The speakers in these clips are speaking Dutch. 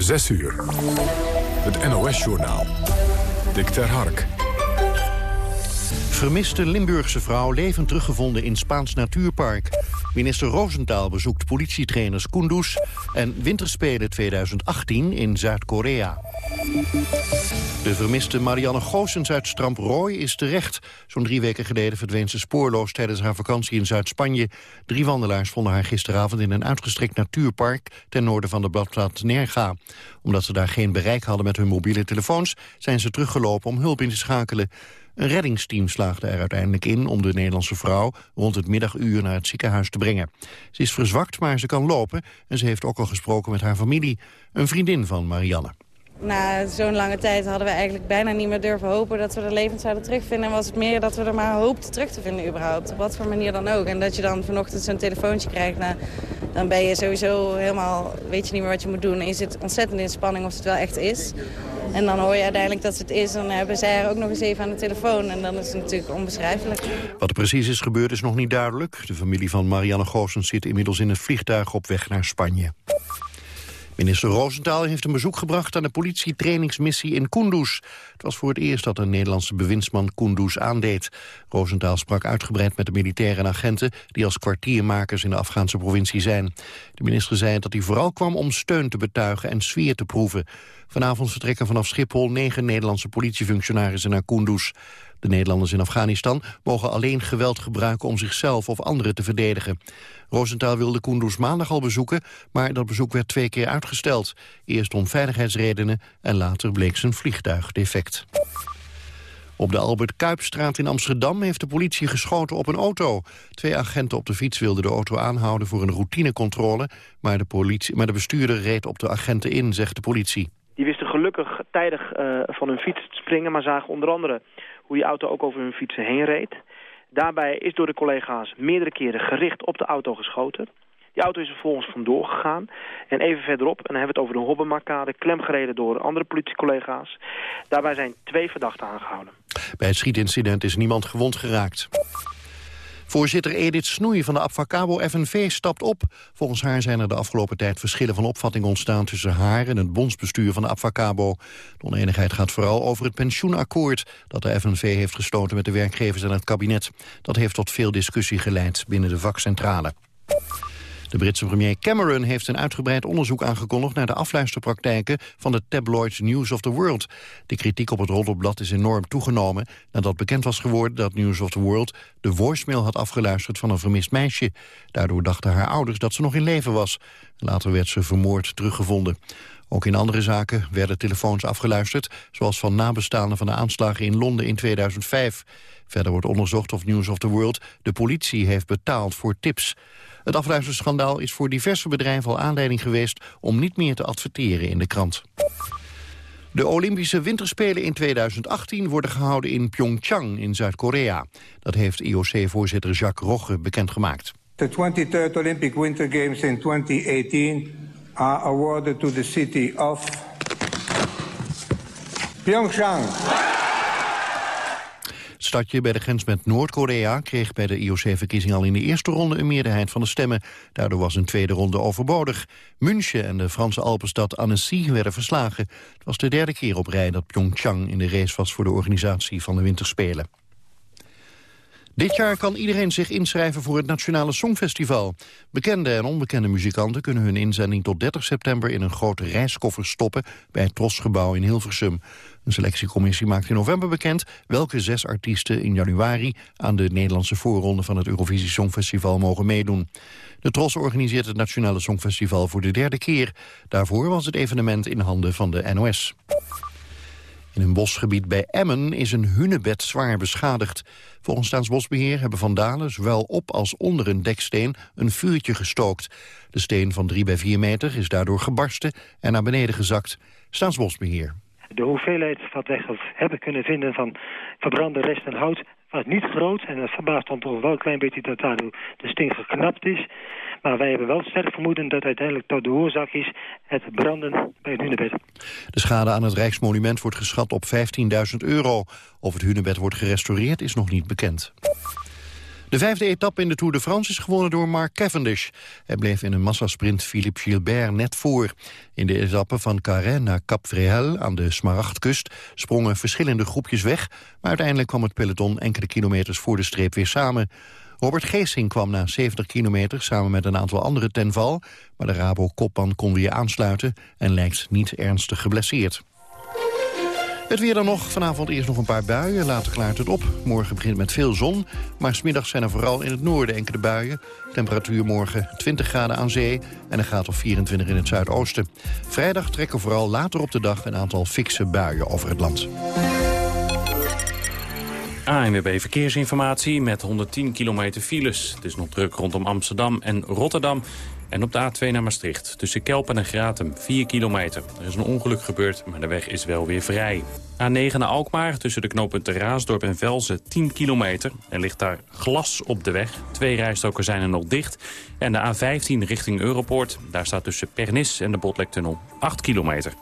6 uur. Het NOS-journaal. Dick ter Hark. Vermiste Limburgse vrouw levend teruggevonden in Spaans natuurpark. Minister Roosentaal bezoekt politietrainers Kunduz... en Winterspelen 2018 in Zuid-Korea. De vermiste Marianne Goossens uit Stramprooi is terecht. Zo'n drie weken geleden verdween ze spoorloos tijdens haar vakantie in Zuid-Spanje. Drie wandelaars vonden haar gisteravond in een uitgestrekt natuurpark... ten noorden van de badplaats Nerga. Omdat ze daar geen bereik hadden met hun mobiele telefoons... zijn ze teruggelopen om hulp in te schakelen. Een reddingsteam slaagde er uiteindelijk in om de Nederlandse vrouw rond het middaguur naar het ziekenhuis te brengen. Ze is verzwakt, maar ze kan lopen en ze heeft ook al gesproken met haar familie. Een vriendin van Marianne. Na zo'n lange tijd hadden we eigenlijk bijna niet meer durven hopen dat we er levend zouden terugvinden. En was het meer dat we er maar hoopten terug te vinden überhaupt. Op wat voor manier dan ook. En dat je dan vanochtend zo'n telefoontje krijgt. Nou, dan ben je sowieso helemaal, weet je niet meer wat je moet doen. En je zit ontzettend in spanning of het wel echt is. En dan hoor je uiteindelijk dat het is. Dan hebben zij er ook nog eens even aan de telefoon. En dan is het natuurlijk onbeschrijfelijk. Wat er precies is gebeurd is nog niet duidelijk. De familie van Marianne Goossens zit inmiddels in het vliegtuig op weg naar Spanje. Minister Roosentaal heeft een bezoek gebracht aan de politietrainingsmissie in Kunduz. Het was voor het eerst dat een Nederlandse bewindsman Kunduz aandeed. Roosentaal sprak uitgebreid met de militairen en agenten... die als kwartiermakers in de Afghaanse provincie zijn. De minister zei dat hij vooral kwam om steun te betuigen en sfeer te proeven. Vanavond vertrekken vanaf Schiphol negen Nederlandse politiefunctionarissen naar Kunduz. De Nederlanders in Afghanistan mogen alleen geweld gebruiken om zichzelf of anderen te verdedigen. Rosenthal wilde Kunduz maandag al bezoeken, maar dat bezoek werd twee keer uitgesteld. Eerst om veiligheidsredenen en later bleek zijn vliegtuig defect. Op de Albert Kuipstraat in Amsterdam heeft de politie geschoten op een auto. Twee agenten op de fiets wilden de auto aanhouden voor een routinecontrole... maar de, politie, maar de bestuurder reed op de agenten in, zegt de politie. Die wisten gelukkig tijdig uh, van hun fiets te springen... maar zagen onder andere hoe die auto ook over hun fietsen heen reed. Daarbij is door de collega's meerdere keren gericht op de auto geschoten. Die auto is vervolgens vandoor gegaan. En even verderop, en dan hebben we het over de Hobbenmarkade... klemgereden door andere politiecollega's. Daarbij zijn twee verdachten aangehouden. Bij het schietincident is niemand gewond geraakt. Voorzitter Edith Snoei van de Abfacabo FNV stapt op. Volgens haar zijn er de afgelopen tijd verschillen van opvatting ontstaan... tussen haar en het bondsbestuur van de Abfacabo. De oneenigheid gaat vooral over het pensioenakkoord... dat de FNV heeft gesloten met de werkgevers en het kabinet. Dat heeft tot veel discussie geleid binnen de vakcentrale. De Britse premier Cameron heeft een uitgebreid onderzoek aangekondigd... naar de afluisterpraktijken van de tabloid News of the World. De kritiek op het roddelblad is enorm toegenomen... nadat bekend was geworden dat News of the World... de voicemail had afgeluisterd van een vermist meisje. Daardoor dachten haar ouders dat ze nog in leven was. Later werd ze vermoord teruggevonden. Ook in andere zaken werden telefoons afgeluisterd... zoals van nabestaanden van de aanslagen in Londen in 2005. Verder wordt onderzocht of News of the World de politie heeft betaald voor tips. Het afluisterschandaal is voor diverse bedrijven al aanleiding geweest... om niet meer te adverteren in de krant. De Olympische Winterspelen in 2018 worden gehouden in Pyeongchang in Zuid-Korea. Dat heeft IOC-voorzitter Jacques Rogge bekendgemaakt. The 23rd Olympic Winter Games in 2018 are awarded to the city of Pyeongchang. Het stadje bij de grens met Noord-Korea kreeg bij de IOC-verkiezing al in de eerste ronde een meerderheid van de stemmen. Daardoor was een tweede ronde overbodig. München en de Franse Alpenstad Annecy werden verslagen. Het was de derde keer op rij dat Pyeongchang in de race was voor de organisatie van de Winterspelen. Dit jaar kan iedereen zich inschrijven voor het Nationale Songfestival. Bekende en onbekende muzikanten kunnen hun inzending tot 30 september... in een grote reiskoffer stoppen bij het Trosgebouw in Hilversum. Een selectiecommissie maakt in november bekend... welke zes artiesten in januari aan de Nederlandse voorronde... van het Eurovisie Songfestival mogen meedoen. De Tros organiseert het Nationale Songfestival voor de derde keer. Daarvoor was het evenement in handen van de NOS. In een bosgebied bij Emmen is een hunebed zwaar beschadigd. Volgens Staatsbosbeheer hebben vandalen zowel op als onder een deksteen een vuurtje gestookt. De steen van 3 bij 4 meter is daardoor gebarsten en naar beneden gezakt. Staatsbosbeheer. De hoeveelheid wat wij hebben kunnen vinden van verbrande resten hout was niet groot. En het verbaast ons toch wel een klein beetje dat daardoor de steen geknapt is. Maar wij hebben wel sterk vermoeden dat uiteindelijk tot de oorzaak is het branden bij het hunebed. De schade aan het Rijksmonument wordt geschat op 15.000 euro. Of het hunebed wordt gerestaureerd is nog niet bekend. De vijfde etappe in de Tour de France is gewonnen door Mark Cavendish. Hij bleef in een massasprint Philippe Gilbert net voor. In de etappe van Carène naar Cap Fréhel aan de Smaragdkust... sprongen verschillende groepjes weg... maar uiteindelijk kwam het peloton enkele kilometers voor de streep weer samen. Robert Geesing kwam na 70 kilometer samen met een aantal anderen ten val... maar de Rabo-kopman kon weer aansluiten en lijkt niet ernstig geblesseerd. Het weer dan nog. Vanavond eerst nog een paar buien. Later klaart het op. Morgen begint met veel zon. Maar smiddags zijn er vooral in het noorden enkele buien. Temperatuur morgen 20 graden aan zee en een graad of 24 in het zuidoosten. Vrijdag trekken vooral later op de dag een aantal fikse buien over het land. ANWB Verkeersinformatie met 110 kilometer files. Het is nog druk rondom Amsterdam en Rotterdam. En op de A2 naar Maastricht, tussen Kelpen en Gratum, 4 kilometer. Er is een ongeluk gebeurd, maar de weg is wel weer vrij. A9 naar Alkmaar, tussen de knooppunten Raasdorp en Velzen, 10 kilometer. Er ligt daar glas op de weg. Twee rijstroken zijn er nog dicht. En de A15 richting Europoort, daar staat tussen Pernis en de Botlektunnel 8 kilometer.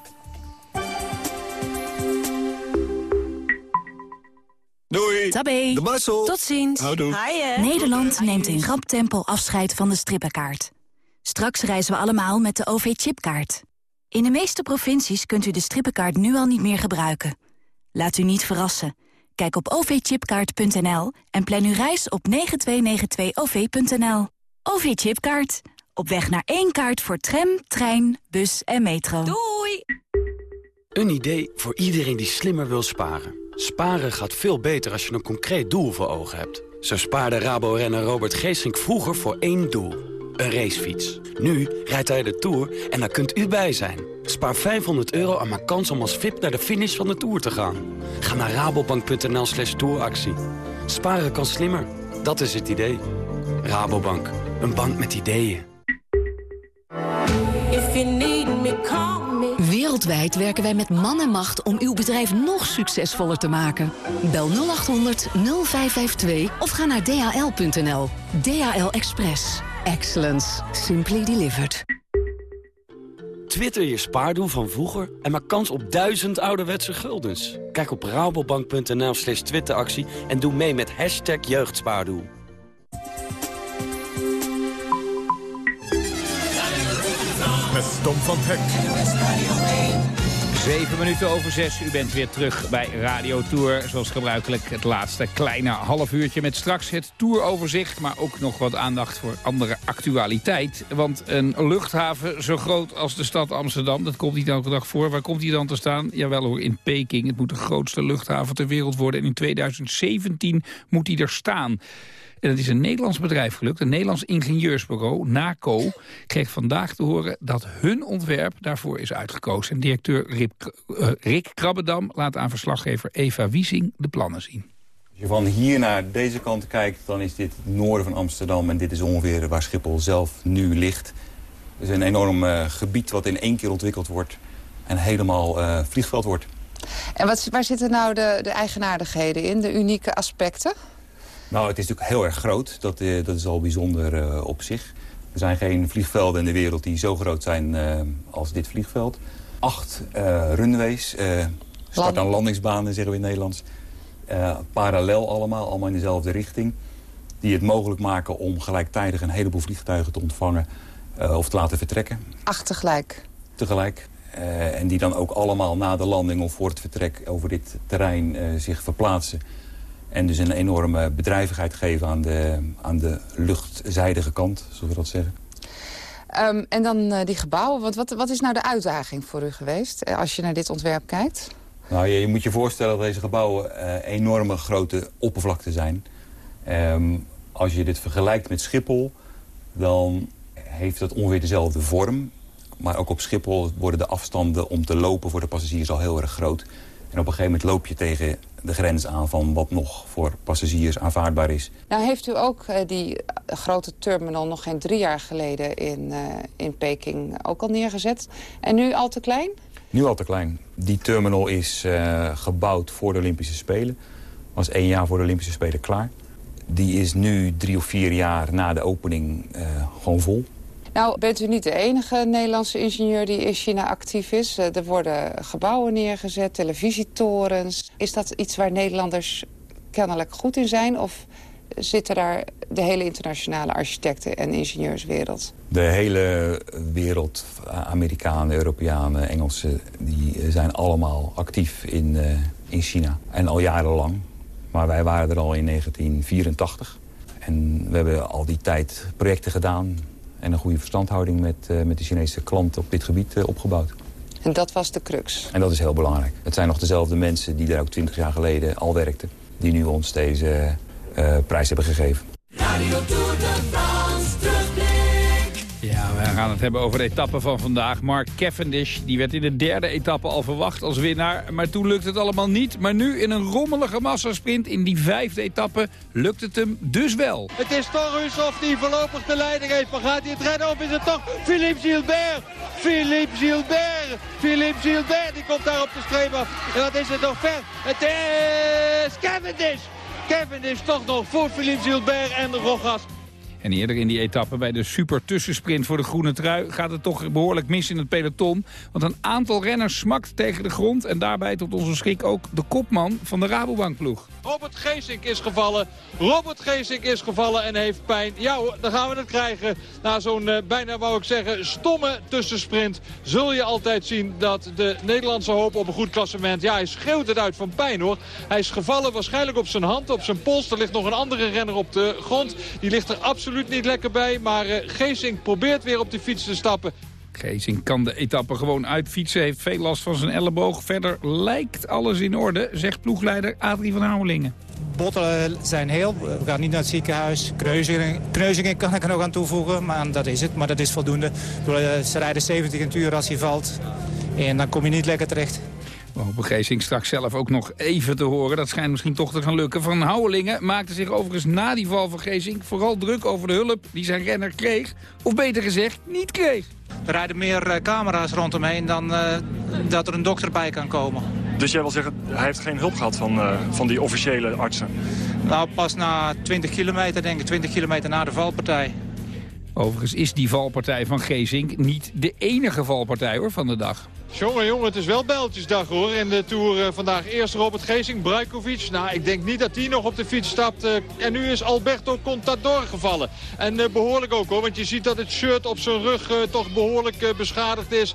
Doei. Tabé. De Marcel. Tot ziens. Houdoe. Nederland neemt in rap tempo afscheid van de strippenkaart. Straks reizen we allemaal met de OV-chipkaart. In de meeste provincies kunt u de strippenkaart nu al niet meer gebruiken. Laat u niet verrassen. Kijk op ovchipkaart.nl en plan uw reis op 9292-OV.nL. OV-chipkaart. Op weg naar één kaart voor tram, trein, bus en metro. Doei! Een idee voor iedereen die slimmer wil sparen. Sparen gaat veel beter als je een concreet doel voor ogen hebt. Zo spaarde Rabo-renner Robert Geesink vroeger voor één doel. Een racefiets. Nu rijdt hij de Tour en daar kunt u bij zijn. Spaar 500 euro en maak kans om als VIP naar de finish van de Tour te gaan. Ga naar rabobank.nl slash touractie. Sparen kan slimmer. Dat is het idee. Rabobank. Een bank met ideeën. Wereldwijd werken wij met man en macht om uw bedrijf nog succesvoller te maken. Bel 0800 0552 of ga naar dhl.nl. DHL Express. Excellence. Simply delivered. Twitter je spaardoel van vroeger en maak kans op duizend ouderwetse guldens. Kijk op rabobank.nl slash twitteractie en doe mee met hashtag jeugdspaardoel. Met Tom van Hek. Zeven minuten over zes. U bent weer terug bij Radio Tour. Zoals gebruikelijk het laatste kleine half uurtje met straks het touroverzicht. Maar ook nog wat aandacht voor andere actualiteit. Want een luchthaven zo groot als de stad Amsterdam, dat komt niet elke dag voor. Waar komt die dan te staan? Jawel hoor, in Peking. Het moet de grootste luchthaven ter wereld worden. En in 2017 moet die er staan. En het is een Nederlands bedrijf gelukt, een Nederlands ingenieursbureau, NACO, kreeg vandaag te horen dat hun ontwerp daarvoor is uitgekozen. En directeur Rick, uh, Rick Krabbedam laat aan verslaggever Eva Wiesing de plannen zien. Als je van hier naar deze kant kijkt, dan is dit het noorden van Amsterdam... en dit is ongeveer waar Schiphol zelf nu ligt. Het is een enorm uh, gebied wat in één keer ontwikkeld wordt... en helemaal uh, vliegveld wordt. En wat, waar zitten nou de, de eigenaardigheden in, de unieke aspecten? Nou, het is natuurlijk heel erg groot. Dat, uh, dat is al bijzonder uh, op zich. Er zijn geen vliegvelden in de wereld die zo groot zijn uh, als dit vliegveld. Acht runways, start- en landingsbanen zeggen we in het Nederlands. parallel allemaal, allemaal in dezelfde richting. Die het mogelijk maken om gelijktijdig een heleboel vliegtuigen te ontvangen of te laten vertrekken. Acht tegelijk? Tegelijk. en die dan ook allemaal na de landing of voor het vertrek over dit terrein zich verplaatsen en dus een enorme bedrijvigheid geven aan de, aan de luchtzijdige kant, zoals we dat zeggen. Um, en dan uh, die gebouwen. Want wat, wat is nou de uitdaging voor u geweest als je naar dit ontwerp kijkt? Nou, je, je moet je voorstellen dat deze gebouwen uh, enorme grote oppervlakte zijn. Um, als je dit vergelijkt met Schiphol, dan heeft dat ongeveer dezelfde vorm. Maar ook op Schiphol worden de afstanden om te lopen voor de passagiers al heel erg groot. En op een gegeven moment loop je tegen de grens aan van wat nog voor passagiers aanvaardbaar is. Nou heeft u ook uh, die grote terminal nog geen drie jaar geleden in, uh, in Peking ook al neergezet. En nu al te klein? Nu al te klein. Die terminal is uh, gebouwd voor de Olympische Spelen. Was één jaar voor de Olympische Spelen klaar. Die is nu drie of vier jaar na de opening gewoon vol. Nou, bent u niet de enige Nederlandse ingenieur die in China actief is. Er worden gebouwen neergezet, televisietorens. Is dat iets waar Nederlanders kennelijk goed in zijn? Of zitten daar de hele internationale architecten- en ingenieurswereld. De hele wereld, Amerikanen, Europeanen, Engelsen... die zijn allemaal actief in, in China. En al jarenlang. Maar wij waren er al in 1984. En we hebben al die tijd projecten gedaan... en een goede verstandhouding met, uh, met de Chinese klanten op dit gebied uh, opgebouwd. En dat was de crux? En dat is heel belangrijk. Het zijn nog dezelfde mensen die daar ook twintig jaar geleden al werkten... die nu ons deze prijs hebben gegeven. Radio Tour de we gaan het hebben over de etappe van vandaag. Mark Cavendish die werd in de derde etappe al verwacht als winnaar. Maar toen lukt het allemaal niet. Maar nu in een rommelige massasprint in die vijfde etappe lukt het hem dus wel. Het is toch die voorlopig de leiding heeft. Maar gaat hij het redden of is het toch Philippe Gilbert? Philippe Gilbert! Philippe Gilbert die komt daar op de streep af. En wat is het nog ver? Het is Cavendish! Cavendish toch nog voor Philippe Gilbert en Rogas. En eerder in die etappe bij de super tussensprint voor de groene trui... gaat het toch behoorlijk mis in het peloton. Want een aantal renners smakt tegen de grond... en daarbij tot onze schrik ook de kopman van de Rabobankploeg. Robert Geesink is gevallen. Robert Geesink is gevallen en heeft pijn. Ja dan gaan we het krijgen. Na zo'n uh, bijna, wou ik zeggen, stomme tussensprint... zul je altijd zien dat de Nederlandse hoop op een goed klassement... ja, hij schreeuwt het uit van pijn hoor. Hij is gevallen waarschijnlijk op zijn hand, op zijn pols. Er ligt nog een andere renner op de grond. Die ligt er absoluut niet lekker bij. Maar uh, Geesink probeert weer op de fiets te stappen. Geesink kan de etappe gewoon uitfietsen, heeft veel last van zijn elleboog. Verder lijkt alles in orde, zegt ploegleider Adrie van Houwelingen. Botten zijn heel, we gaan niet naar het ziekenhuis. Kneuzingen, kneuzingen kan ik er nog aan toevoegen, maar dat is het. Maar dat is voldoende. Ze rijden 70 een uur als hij valt en dan kom je niet lekker terecht. We hopen Geesink straks zelf ook nog even te horen. Dat schijnt misschien toch te gaan lukken. Van Houwelingen maakte zich overigens na die val van Geesink... vooral druk over de hulp die zijn renner kreeg. Of beter gezegd, niet kreeg. Er rijden meer uh, camera's rondomheen dan uh, dat er een dokter bij kan komen. Dus jij wil zeggen, hij heeft geen hulp gehad van, uh, van die officiële artsen? Nou, pas na 20 kilometer, denk ik. 20 kilometer na de valpartij. Overigens is die valpartij van Geesink niet de enige valpartij hoor, van de dag. Jongen, jongen, het is wel bijltjesdag hoor. In de Tour uh, vandaag eerst Robert Geesing, Brajkovic. Nou, ik denk niet dat hij nog op de fiets stapt. Uh, en nu is Alberto Contador gevallen. En uh, behoorlijk ook hoor, want je ziet dat het shirt op zijn rug toch behoorlijk beschadigd is.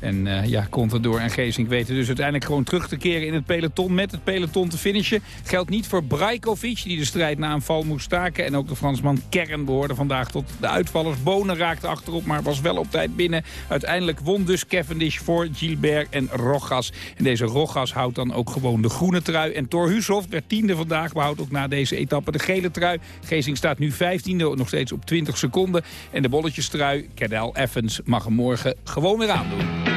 En uh, ja, Contador en Geesink weten dus uiteindelijk gewoon terug te keren in het peloton. Met het peloton te finishen. Geldt niet voor Brajkovic, die de strijd na een val moest staken. En ook de Fransman Kern behoorde vandaag tot de uitvallers. Bonen raakte achterop, maar was wel op tijd binnen. Uiteindelijk won dus Cavendish voor Gilbert en Rogas. En deze Rogas houdt dan ook gewoon de groene trui. En Thor Hushoff werd tiende vandaag, behoudt ook na deze etappe de gele trui. Geesink staat nu vijftiende, nog steeds op 20 seconden. En de bolletjestrui, Cadel Evans, mag hem morgen gewoon weer aandoen.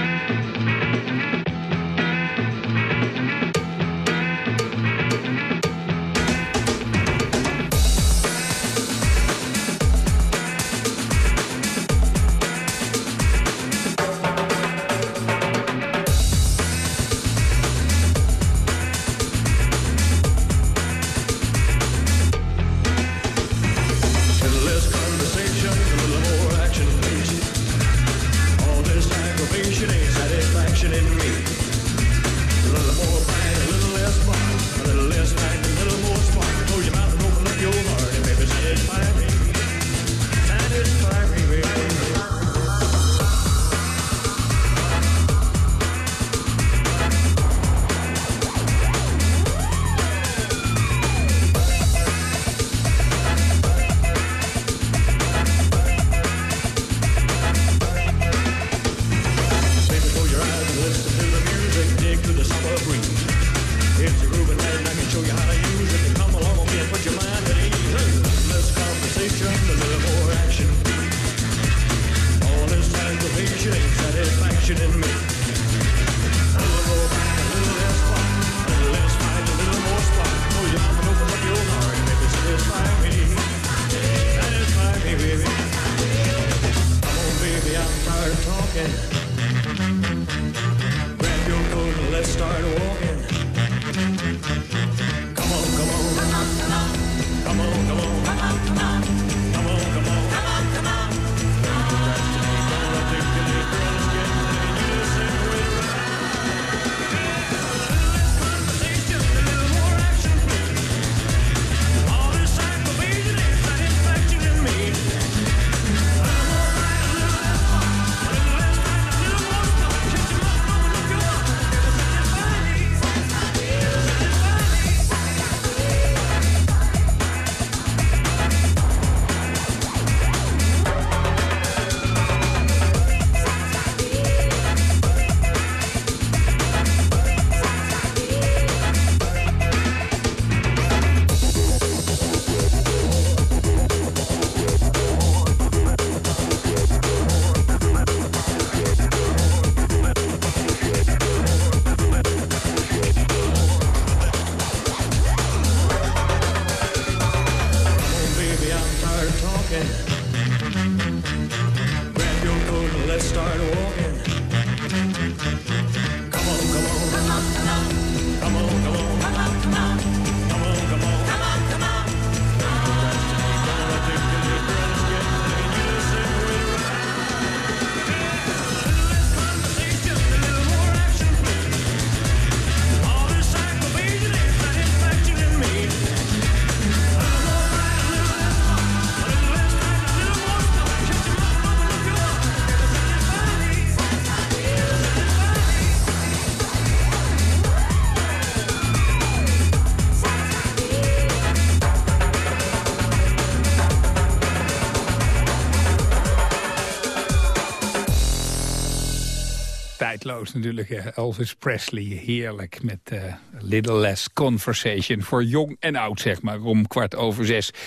Natuurlijk. Elvis Presley, heerlijk. Met uh, Little Less Conversation. Voor jong en oud, zeg maar, om kwart over zes. We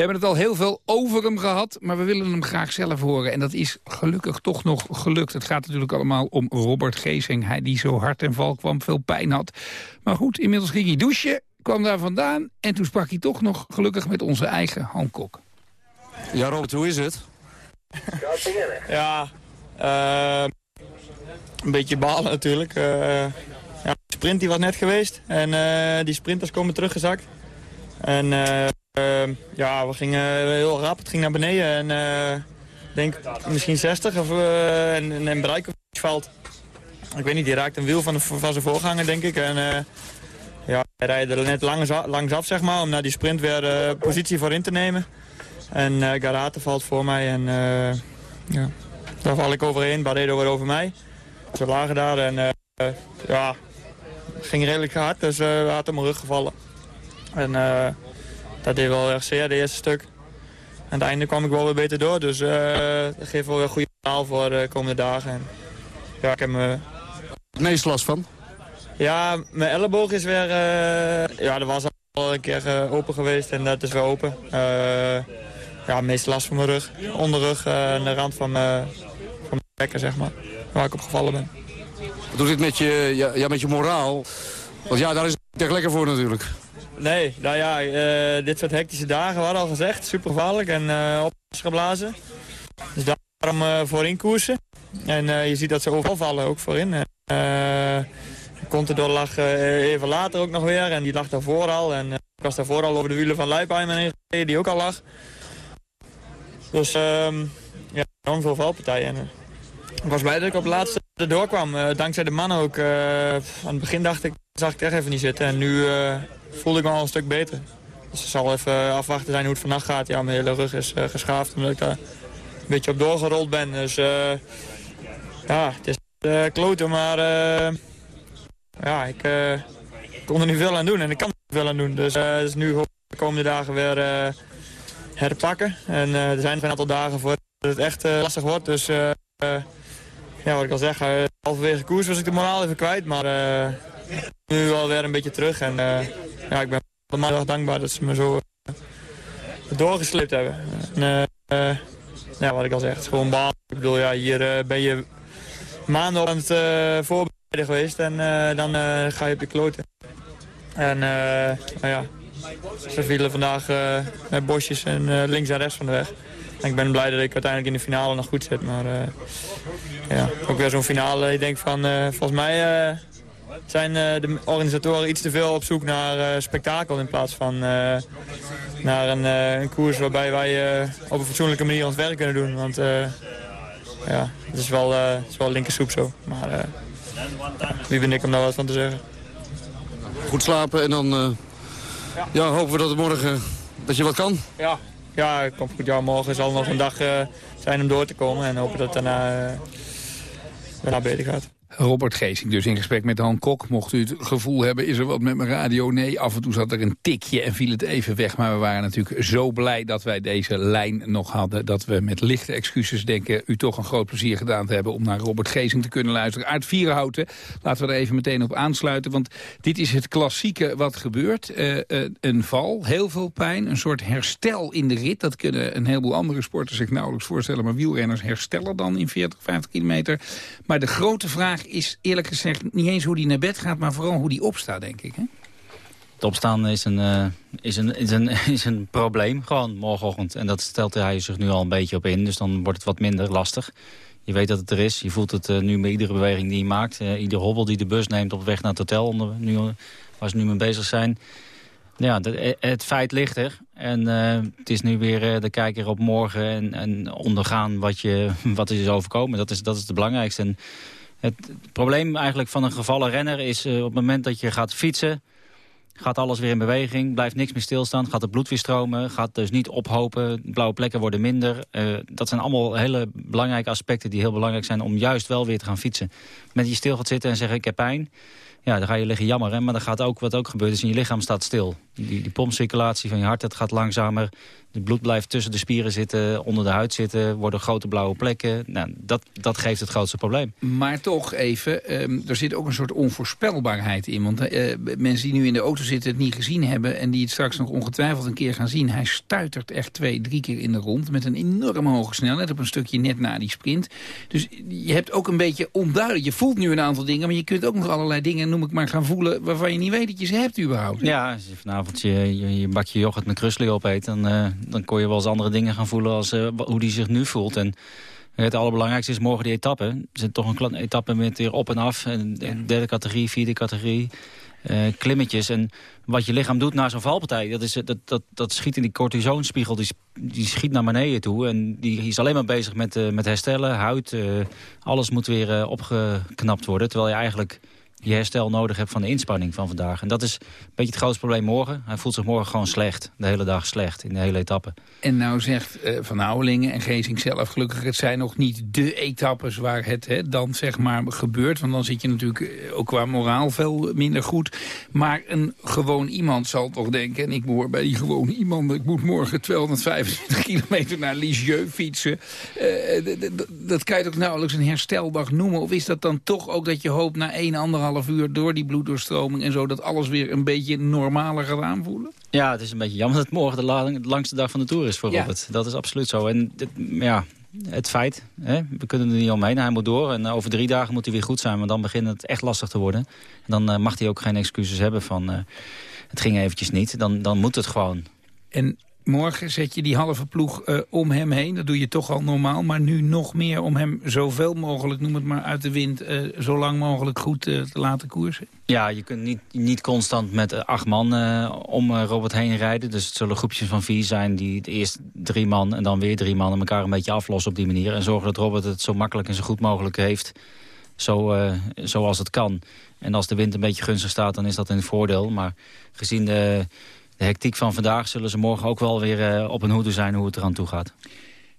hebben het al heel veel over hem gehad, maar we willen hem graag zelf horen. En dat is gelukkig toch nog gelukt. Het gaat natuurlijk allemaal om Robert Geesing. Hij die zo hard en val kwam, veel pijn had. Maar goed, inmiddels ging hij douchen, kwam daar vandaan... en toen sprak hij toch nog gelukkig met onze eigen Hancock. Ja, Robert, hoe is het? Ja, uh, een beetje balen natuurlijk. Uh, ja, de sprint die was net geweest en uh, die sprinters komen teruggezakt. En ja, we gingen heel rap, het ging naar beneden en denk misschien 60 of, en, en, bereiken valt. Ik weet niet, die raakt een wiel van, de, van zijn voorganger denk ik. En ja, hij rijdt er net langs, langs af zeg maar, om naar die sprint weer positie voor in te nemen. En Garate valt voor mij en ja, daar val ik overheen. Barredo weer over mij. Ze lagen daar en uh, ja, ging redelijk hard, dus we had op mijn rug gevallen. En dat deed wel erg zeer, de eerste stuk. Aan het einde kwam ik wel weer beter door, dus dat geeft wel een goede verhaal voor de komende dagen. En, ja, ik heb me... Het meest last van? Ja, mijn elleboog is weer... ja, er was al een keer open geweest en dat is weer open ja, meest last van mijn rug. Onderrug uh, aan de rand van, mijn, bekken, zeg maar. Waar ik op gevallen ben. Wat doet dit met je, ja, ja, met je moraal? Want ja, daar is het echt lekker voor natuurlijk. Nee, nou ja, uh, dit soort hectische dagen, waren al gezegd. Super gevaarlijk en uh, op geblazen. Dus daarom uh, voorin koersen. En je ziet dat ze overal vallen, ook voorin. Contador lag even later ook nog weer en die lag daarvoor al. En ik was daarvoor al over de wielen van Leipheimer heen die ook al lag. Dus um, ja, enorm veel valpartijen. Was blij dat ik op het laatste erdoor kwam. Uh, dankzij de mannen ook. Uh, aan het begin dacht ik, zag ik echt even niet zitten. En nu voelde ik me al een stuk beter. Dus het zal even afwachten zijn hoe het vannacht gaat. Ja, mijn hele rug is geschaafd omdat ik daar een beetje op doorgerold ben. Dus ja, het is kloten, maar ja, ik kon er niet veel aan doen. En ik kan er veel aan doen. Dus, dus nu de komende dagen weer herpakken. En er zijn een aantal dagen voor dat het echt lastig wordt. Dus ja, wat ik al zeg, halverwege koers was ik de moraal even kwijt. Maar nu alweer een beetje terug. En ja, ik ben maandag dankbaar dat ze me zo doorgeslipt hebben. En, ja, wat ik al zeg, gewoon baan. Ik bedoel, ja, hier ben je maanden aan het voorbereiden geweest. En dan ga je op je kloten. En nou ja, ze vielen vandaag met bosjes en links en rechts van de weg. En ik ben blij dat ik uiteindelijk in de finale nog goed zit. Maar ja, ook weer zo'n finale. Ik denk van, volgens mij zijn de organisatoren iets te veel op zoek naar spektakel... in plaats van naar een, een, koers waarbij wij op een fatsoenlijke manier ons werk kunnen doen. Want ja, het is wel, het is wel linkersoep zo. Maar wie ben ik om daar wat van te zeggen. Goed slapen en dan ja. ja, hopen we dat het morgen dat je wat kan. Ja, ja komt goed. Ja, morgen zal nog een dag uh, zijn om door te komen. En hopen dat daarna, uh, daarna beter gaat. Robert Geesing dus in gesprek met Han Kok. Mocht u het gevoel hebben, is er wat met mijn radio? Nee, af en toe zat er een tikje en viel het even weg. Maar we waren natuurlijk zo blij dat wij deze lijn nog hadden... dat we met lichte excuses denken u toch een groot plezier gedaan te hebben... om naar Robert Geesing te kunnen luisteren. Uit Vierenhouten, laten we er even meteen op aansluiten. Want dit is het klassieke wat gebeurt. Uh, uh, een val, heel veel pijn, een soort herstel in de rit. Dat kunnen een heleboel andere sporters zich nauwelijks voorstellen. Maar wielrenners herstellen dan in 40, 50 kilometer. Maar de grote vraag is eerlijk gezegd niet eens hoe die naar bed gaat... maar vooral hoe die opstaat, denk ik. Hè? Het opstaan is een, uh, is, een, is, een, is een probleem, gewoon morgenochtend. En dat stelt hij zich nu al een beetje op in, dus dan wordt het wat minder lastig. Je weet dat het er is, je voelt het uh, nu met iedere beweging die je maakt. Uh, ieder hobbel die de bus neemt op weg naar het hotel, onder, nu, waar ze nu mee bezig zijn. Ja, het feit ligt er. En het is nu weer de kijker op morgen en, ondergaan wat, je, wat is overkomen. Dat is, dat is het belangrijkste. Het probleem eigenlijk van een gevallen renner is... Uh, op het moment dat je gaat fietsen... gaat alles weer in beweging, blijft niks meer stilstaan, gaat het bloed weer stromen, gaat dus niet ophopen, blauwe plekken worden minder. Uh, dat zijn allemaal hele belangrijke aspecten die heel belangrijk zijn om juist wel weer te gaan fietsen. Met je stil gaat zitten en zeggen ik heb pijn, ja, dan ga je liggen jammeren. Maar dan gaat ook, wat ook gebeurt is, in je lichaam staat stil. Die, die pompcirculatie van je hart dat gaat langzamer. Het bloed blijft tussen de spieren zitten, onder de huid zitten. Worden grote blauwe plekken. Nou, dat, dat geeft het grootste probleem. Maar toch even, ehm, er zit ook een soort onvoorspelbaarheid in. Want uh, mensen die nu in de auto zitten het niet gezien hebben... en die het straks nog ongetwijfeld een keer gaan zien... hij stuitert echt twee, drie keer in de rond... met een enorm hoge snelheid op een stukje net na die sprint. Dus je hebt ook een beetje onduidelijk. Je voelt nu een aantal dingen, maar je kunt ook nog allerlei dingen... noem ik maar, gaan voelen waarvan je niet weet dat je ze hebt überhaupt. Ja, als je vanavond je, je, je bakje yoghurt met krusli opeet... dan... Uh dan kon je wel eens andere dingen gaan voelen als uh, hoe die zich nu voelt. En het allerbelangrijkste is morgen die etappe. Er zit toch een etappe met weer op en af. En derde categorie, vierde categorie. Uh, klimmetjes. En wat je lichaam doet na zo'n valpartij, dat, is, dat, dat, dat schiet in die cortisoonspiegel, die, die schiet naar beneden toe. En die is alleen maar bezig met, uh, met herstellen, huid, uh, alles moet weer opgeknapt worden. Terwijl je eigenlijk je herstel nodig hebt van de inspanning van vandaag. En dat is een beetje het grootste probleem morgen. Hij voelt zich morgen gewoon slecht. De hele dag slecht, in de hele etappe. En nou zegt uh, Van Ouwelingen en Geesing zelf gelukkig... het zijn nog niet de etappes waar het hè, dan zeg maar gebeurt. Want dan zit je natuurlijk eh, ook qua moraal veel minder goed. Maar een gewoon iemand zal toch denken... en ik behoor bij die gewoon iemand... ik moet morgen 225 kilometer naar Lisieux fietsen. Uh, dat kan je toch nauwelijks een hersteldag noemen? Of is dat dan toch ook dat je hoopt na een anderhalf half uur door die bloeddoorstroming en zo... dat alles weer een beetje normaler gaat aanvoelen? Ja, het is een beetje jammer dat morgen de, la de langste dag van de Tour is voor Robert. Dat is absoluut zo. En dit, ja, het feit, hè, we kunnen er niet omheen. Hij moet door en over drie dagen moet hij weer goed zijn. Maar dan begint het echt lastig te worden. En dan uh, mag hij ook geen excuses hebben van... Uh, het ging eventjes niet. Dan, dan moet het gewoon. En Morgen zet je die halve ploeg uh, om hem heen. Dat doe je toch al normaal. Maar nu nog meer om hem zoveel mogelijk, noem het maar, uit de wind... Uh, zo lang mogelijk goed uh, te laten koersen. Ja, je kunt niet, niet constant met acht man om Robert heen rijden. Dus het zullen groepjes van vier zijn die eerst drie man... en dan weer drie man elkaar een beetje aflossen op die manier. En zorgen dat Robert het zo makkelijk en zo goed mogelijk heeft. Zo, zoals het kan. En als de wind een beetje gunstig staat, dan is dat een voordeel. Maar gezien de de hectiek van vandaag zullen ze morgen ook wel weer uh, op hun hoede zijn hoe het eraan toe gaat.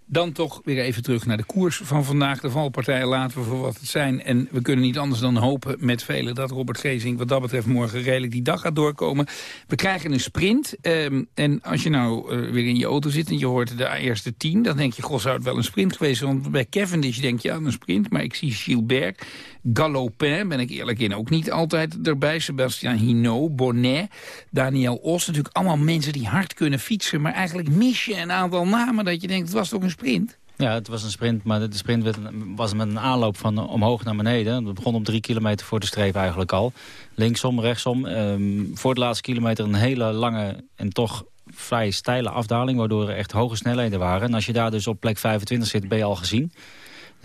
Dan toch weer even terug naar de koers van vandaag. De valpartijen laten we voor wat het zijn. En we kunnen niet anders dan hopen met velen dat Robert Gezing wat dat betreft morgen redelijk die dag gaat doorkomen. We krijgen een sprint. Um, en als je nou uh, weer in je auto zit en je hoort de eerste tien... dan denk je, goh, zou het wel een sprint geweest. Want bij Cavendish denk je aan een sprint. Maar ik zie Gilbert, Galopin, ben ik eerlijk in, ook niet altijd erbij. Sebastian Hinault, Bonnet, Daniel Os. Natuurlijk allemaal mensen die hard kunnen fietsen. Maar eigenlijk mis je een aantal namen dat je denkt, het was toch een sprint? Ja, het was een sprint, maar de sprint werd, was met een aanloop van omhoog naar beneden. We begon op drie kilometer voor de streep eigenlijk al. Linksom, rechtsom. Um, voor de laatste kilometer een hele lange en toch vrij steile afdaling... waardoor er echt hoge snelheden waren. En als je daar dus op plek 25 zit, ben je al gezien.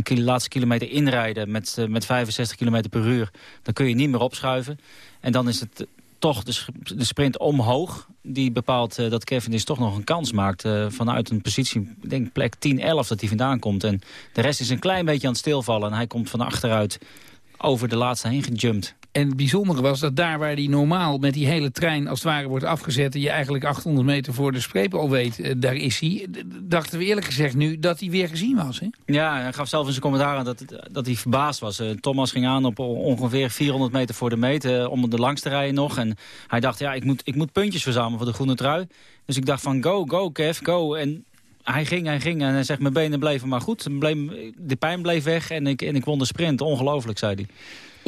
De laatste kilometer inrijden met, uh, met 65 km per uur... dan kun je niet meer opschuiven. En dan is het toch de, de sprint omhoog. Die bepaalt uh, dat Cavendish toch nog een kans maakt vanuit een positie, ik denk plek 10-11 dat hij vandaan komt. En de rest is een klein beetje aan het stilvallen en hij komt van achteruit over de laatste heen gejumpt. En het bijzondere was dat daar waar die normaal met die hele trein als het ware wordt afgezet... en je eigenlijk 800 meter voor de streep al weet, uh, daar is hij... dachten we eerlijk gezegd nu dat hij weer gezien was. Hè? Ja, hij gaf zelf in zijn commentaar aan dat, dat hij verbaasd was. Uh, Thomas ging aan op ongeveer 400 meter voor de meet uh, om de langs te rijden nog. En hij dacht, ja, ik moet, ik moet puntjes verzamelen voor de groene trui. Dus ik dacht van, go, go, Kev, go. En hij ging, hij ging en hij zegt, mijn benen bleven maar goed. De pijn bleef weg en ik, en ik won de sprint. Ongelooflijk, zei hij.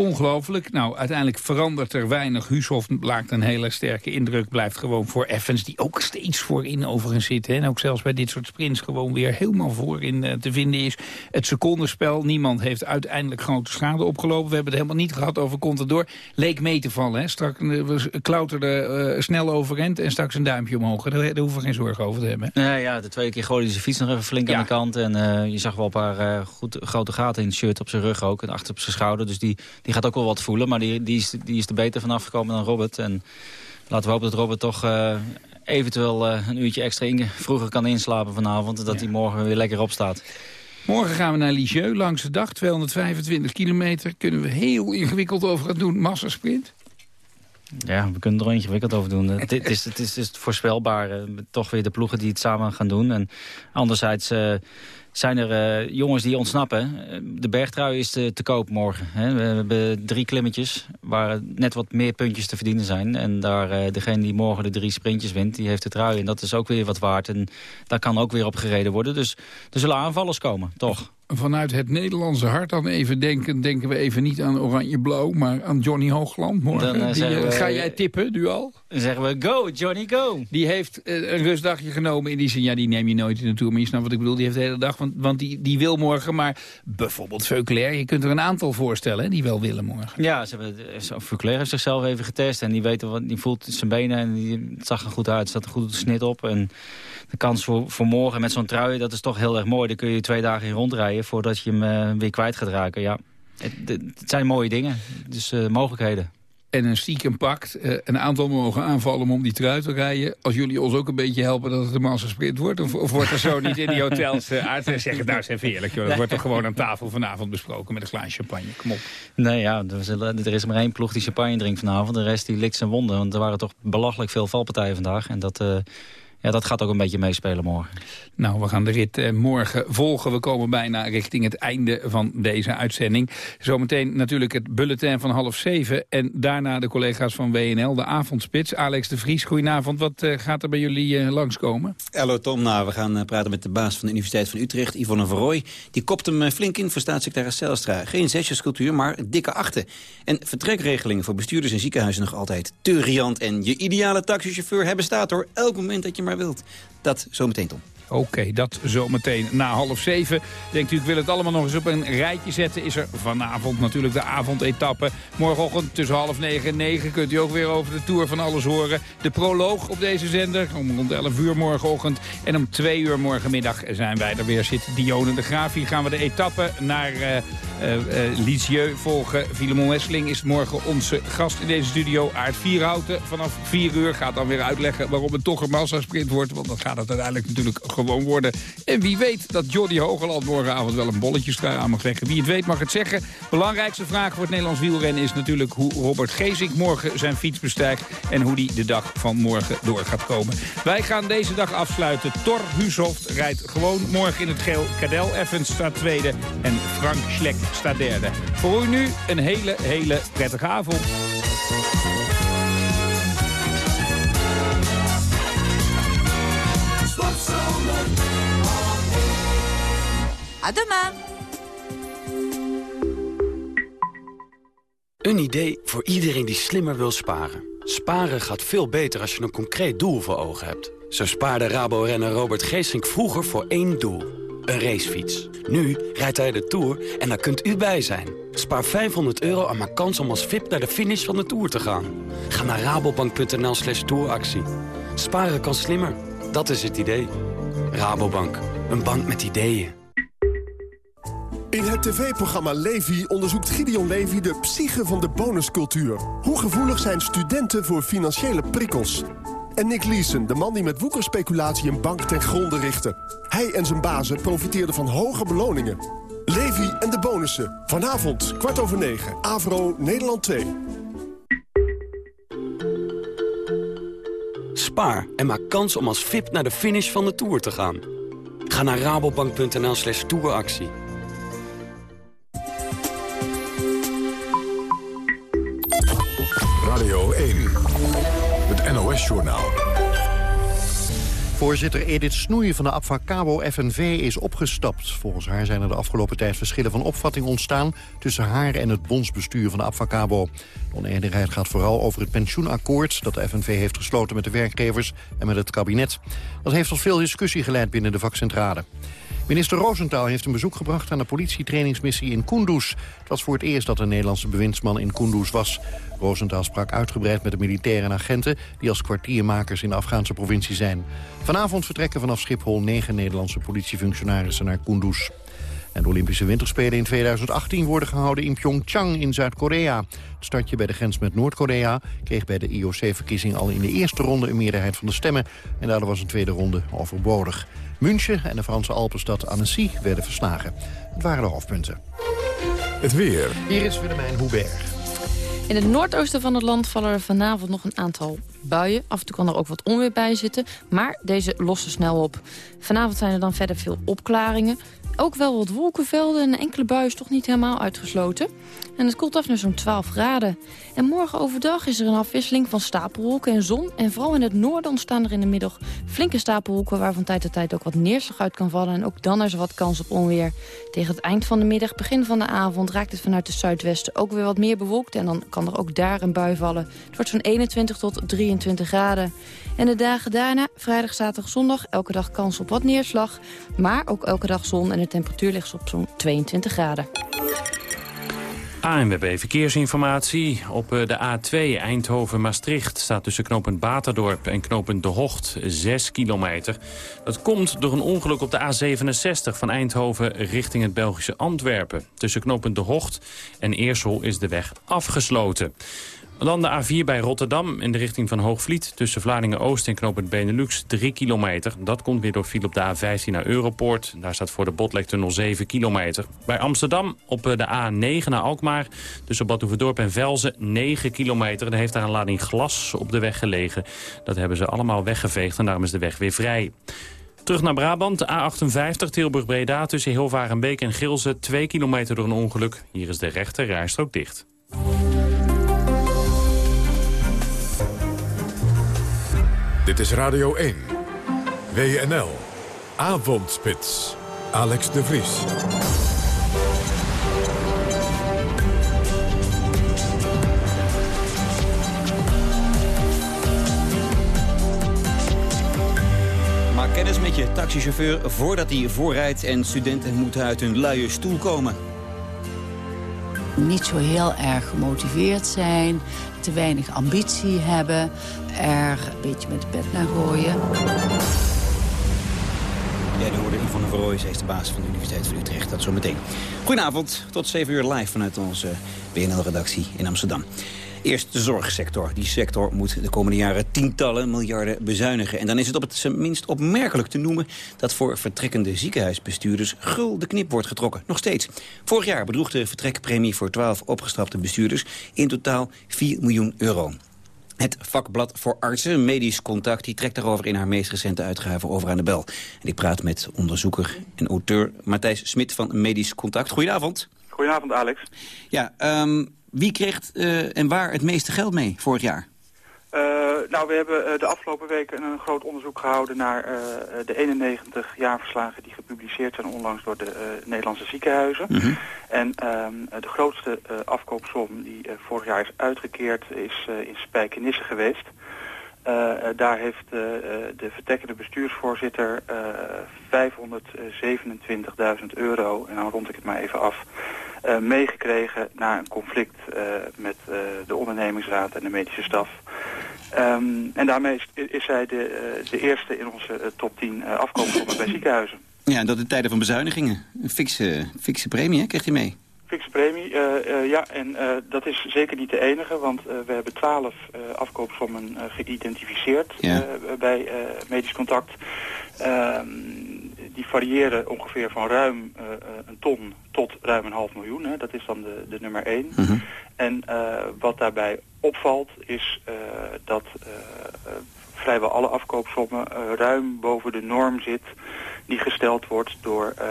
Ongelooflijk. Nou, uiteindelijk verandert er weinig. Huushoff laakt een hele sterke indruk. Blijft gewoon voor Evans, die ook steeds voorin overigens zit. Hè. En ook zelfs bij dit soort sprints gewoon weer helemaal voorin uh, te vinden is. Het secondenspel, niemand heeft uiteindelijk grote schade opgelopen. We hebben het helemaal niet gehad over Contador. Leek mee te vallen. Hè. Straks uh, we klauterden uh, snel overend en straks een duimpje omhoog. Daar, daar hoeven we geen zorgen over te hebben. Nee, ja, de tweede keer gooide hij zijn fiets nog even flink ja. aan de kant. En je zag wel een paar goed, grote gaten in het shirt op zijn rug ook. En achter op zijn schouder. Dus die, die gaat ook wel wat voelen. Maar die, die, is, die is er beter vanaf gekomen dan Robert. En laten we hopen dat Robert toch uh, eventueel uh, een uurtje extra in, vroeger kan inslapen vanavond. En dat ja. hij morgen weer lekker opstaat. Morgen gaan we naar Lisieux, langs de dag, 225 kilometer. Kunnen we heel ingewikkeld over gaan doen, massasprint? Ja, we kunnen er ingewikkeld over doen. het, is, het, is, het voorspelbaar. toch weer de ploegen die het samen gaan doen. En anderzijds zijn er uh, jongens die ontsnappen. De bergtrui is te, te koop morgen. Hè. We hebben drie klimmetjes waar net wat meer puntjes te verdienen zijn. En daar, uh, degene die morgen de drie sprintjes wint, die heeft de trui. En dat is ook weer wat waard. En daar kan ook weer op gereden worden. Dus er zullen aanvallers komen, toch? Vanuit het Nederlandse hart dan even denken... denken we even niet aan Oranje-Blauw, maar aan Johnny Hoogland morgen. Dan, uh, Die, we, ga jij tippen, nu al? Dan zeggen we go, Johnny, go. Die heeft uh, een rustdagje genomen in die zin. Ja, die neem je nooit in de Tour, maar je snapt wat ik bedoel. Die heeft de hele dag, want, want die, die wil morgen. Maar bijvoorbeeld Veuclair, je kunt er een aantal voorstellen... Hè, die wel willen morgen. Ja, ze hebben, Veuclair heeft zichzelf even getest. En die, weet wat, die voelt zijn benen en die, het zag er goed uit. Er zat een goede snit op en de kans voor, voor morgen met zo'n trui, dat is toch heel erg mooi. Dan kun je twee dagen in rondrijden voordat je hem uh, weer kwijt gaat raken. Ja, het, het zijn mooie dingen, dus uh, mogelijkheden. En een stiekem pakt, uh, een aantal mogen aanvallen om die trui te rijden. Als jullie ons ook een beetje helpen dat het een sprint wordt. Of, of wordt er zo niet in die hotels uh, uit en zeggen, nou is even eerlijk. Joh, dat wordt toch gewoon aan tafel vanavond besproken met een glaasje champagne. Kom op. Nee, ja, er, er is maar één ploeg die champagne drinkt vanavond. De rest die likt zijn wonden. Want er waren toch belachelijk veel valpartijen vandaag. En dat ja, dat gaat ook een beetje meespelen morgen. Nou, we gaan de rit eh, morgen volgen. We komen bijna richting het einde van deze uitzending. Zometeen natuurlijk het bulletin van half zeven. En daarna de collega's van WNL, de avondspits. Alex de Vries, goedenavond. Wat uh, gaat er bij jullie uh, langskomen? Hallo Tom, nou, we gaan praten met de baas van de Universiteit van Utrecht, Yvonne Verrooy. Die kopt hem flink in voor staatssecretaris Zelstra. Geen zesjescultuur, maar dikke achten. En vertrekregelingen voor bestuurders in ziekenhuizen nog altijd te riant. En je ideale taxichauffeur hebben staat hoor. Elk moment dat je maar wilt. Dat zometeen, Tom. Oké, dat zometeen na half zeven. Denkt u, ik wil het allemaal nog eens op een rijtje zetten. Is er vanavond natuurlijk de avondetappe. Morgenochtend tussen half negen en negen kunt u ook weer over de Tour van alles horen. De proloog op deze zender om rond 11 uur morgenochtend. En om twee uur morgenmiddag zijn wij er weer. Zit Dione de Graaf. Hier gaan we de etappe naar uh, uh, volgen. Filemon Wesseling is morgen onze gast in deze studio. Aard Vierhouten vanaf vier uur gaat dan weer uitleggen waarom het toch een massasprint wordt. Want dan gaat het uiteindelijk natuurlijk gewoon worden. En wie weet dat Jordi Hogeland morgenavond wel een bolletje aan mag leggen. Wie het weet mag het zeggen. Belangrijkste vraag voor het Nederlands wielrennen is natuurlijk hoe Robert Gezink morgen zijn fiets bestijgt. En hoe die de dag van morgen door gaat komen. Wij gaan deze dag afsluiten. Tor Hushoft rijdt gewoon morgen in het geel. Cadel Evans staat tweede. En Frank Schleck staat derde. Voor u nu een hele, hele prettige avond. À demain. Een idee voor iedereen die slimmer wil sparen. Sparen gaat veel beter als je een concreet doel voor ogen hebt. Zo spaarde Rabo-renner Robert Geesink vroeger voor één doel. Een racefiets. Nu rijdt hij de Tour en daar kunt u bij zijn. Spaar 500 euro en maak kans om als VIP naar de finish van de Tour te gaan. Ga naar rabobank.nl slash touractie. Sparen kan slimmer. Dat is het idee. Rabobank. Een bank met ideeën. In het tv-programma Levi onderzoekt Gideon Levi de psyche van de bonuscultuur. Hoe gevoelig zijn studenten voor financiële prikkels? En Nick Leeson, de man die met woekerspeculatie een bank ten gronde richtte. Hij en zijn bazen profiteerden van hoge beloningen. Levi en de bonussen. Vanavond, kwart over negen. Avro, Nederland 2. Spaar en maak kans om als VIP naar de finish van de Tour te gaan. Ga naar rabobank.nl slash touractie. Voorzitter Edith Snoei van de Abfacabo FNV is opgestapt. Volgens haar zijn er de afgelopen tijd verschillen van opvatting ontstaan... tussen haar en het bondsbestuur van de Abfacabo. De oneenigheid gaat vooral over het pensioenakkoord... dat de FNV heeft gesloten met de werkgevers en met het kabinet. Dat heeft tot veel discussie geleid binnen de vakcentrale. Minister Roosentaal heeft een bezoek gebracht aan de politietrainingsmissie in Kunduz. Het was voor het eerst dat een Nederlandse bewindsman in Kunduz was. Roosentaal sprak uitgebreid met de militairen en agenten... die als kwartiermakers in de Afghaanse provincie zijn. Vanavond vertrekken vanaf Schiphol negen Nederlandse politiefunctionarissen naar Kunduz. En de Olympische Winterspelen in 2018 worden gehouden in Pyeongchang in Zuid-Korea. Het startje bij de grens met Noord-Korea kreeg bij de IOC-verkiezing al in de eerste ronde een meerderheid van de stemmen. En daardoor was een tweede ronde overbodig. München en de Franse Alpenstad Annecy werden verslagen. Het waren de hoofdpunten. Het weer. Hier is Willemijn Hubert. In het noordoosten van het land vallen er vanavond nog een aantal buien. Af en toe kan er ook wat onweer bij zitten, maar deze lossen snel op. Vanavond zijn er dan verder veel opklaringen. Ook wel wat wolkenvelden en enkele buien is toch niet helemaal uitgesloten. En het koelt af naar zo'n 12 graden. En morgen overdag is er een afwisseling van stapelwolken en zon. En vooral in het noorden ontstaan er in de middag flinke stapelwolken... waar van tijd tot tijd ook wat neerslag uit kan vallen. En ook dan is er wat kans op onweer. Tegen het eind van de middag, begin van de avond... raakt het vanuit het zuidwesten ook weer wat meer bewolkt. En dan kan er ook daar een bui vallen. Het wordt zo'n 21 tot 23 graden. En de dagen daarna, vrijdag, zaterdag, zondag... elke dag kans op wat neerslag. Maar ook elke dag zon en de temperatuur ligt op zo'n 22 graden. ANWB Verkeersinformatie. Op eh, de A2 Eindhoven-Maastricht staat tussen knooppunt Baterdorp en knooppunt De Hocht 6 kilometer. Dat komt door een ongeluk op de A67 van Eindhoven richting het Belgische Antwerpen. Tussen knooppunt De Hocht en Eersel is de weg afgesloten. Dan de A4 bij Rotterdam in de richting van Hoogvliet... tussen Vlaardingen-Oost en knooppunt Benelux 3 kilometer. Dat komt weer door file op de A15 naar Europoort. Daar staat voor de Botlektunnel 7 kilometer. Bij Amsterdam op eh, de A9 naar Alkmaar... tussen Badhoevedorp en Velzen 9 kilometer. Er heeft daar een lading glas op de weg gelegen. Dat hebben ze allemaal weggeveegd en daarom is de weg weer vrij. Terug naar Brabant, de A58 Tilburg-Breda tussen Hilvarenbeek en Gilze... 2 kilometer door een ongeluk. Hier is de rechte rijstrook dicht. Dit is Radio 1. WNL. Avondspits. Alex de Vries. Maak kennis met je taxichauffeur voordat hij voorrijdt... en studenten moeten uit hun luie stoel komen. Niet zo heel erg gemotiveerd zijn, te weinig ambitie hebben... er een beetje met de bed naar gooien. Ja, die hoorde Yvonne Verrooy, zij is de baas van de Universiteit van Utrecht. Dat zometeen. Goedenavond, tot 7 uur live vanuit onze WNL-redactie in Amsterdam. Eerst de zorgsector. Die sector moet de komende jaren tientallen miljarden bezuinigen. En dan is het op het minst opmerkelijk te noemen... dat voor vertrekkende ziekenhuisbestuurders gul de knip wordt getrokken. Nog steeds. Vorig jaar bedroeg de vertrekpremie voor 12 opgestrapte bestuurders... in totaal 4 miljoen euro. Het vakblad voor artsen, Medisch Contact, die trekt daarover in haar meest recente uitgave over aan de bel. En ik praat met onderzoeker en auteur Matthijs Smit van Medisch Contact. Goedenavond. Goedenavond, Alex. Ja, um, wie kreeg uh, en waar het meeste geld mee vorig jaar? Uh, nou, we hebben uh, de afgelopen weken een groot onderzoek gehouden naar de 91 jaarverslagen die gepubliceerd zijn onlangs door de Nederlandse ziekenhuizen. Mm -hmm. En um, de grootste afkoopsom die vorig jaar is uitgekeerd is in Spijkenisse geweest. daar heeft de vertekkende bestuursvoorzitter 527.000 euro, en dan rond ik het maar even af, meegekregen na een conflict met de ondernemingsraad en de medische staf. Um, en daarmee is, is zij de, de eerste in onze top 10 afkomstommen bij ziekenhuizen. Ja, en dat in tijden van bezuinigingen. Een fikse, fikse premie, hè, kreeg hij mee? Fikse premie, ja, en dat is zeker niet de enige, want we hebben twaalf afkoopsommen geïdentificeerd ja. bij medisch contact. Ehm, die variëren ongeveer van ruim uh, een ton tot ruim een half miljoen. Hè. Dat is dan de, de nummer één. -hmm. En uh, wat daarbij opvalt is dat vrijwel alle afkoopsommen ruim boven de norm zit die gesteld wordt door uh,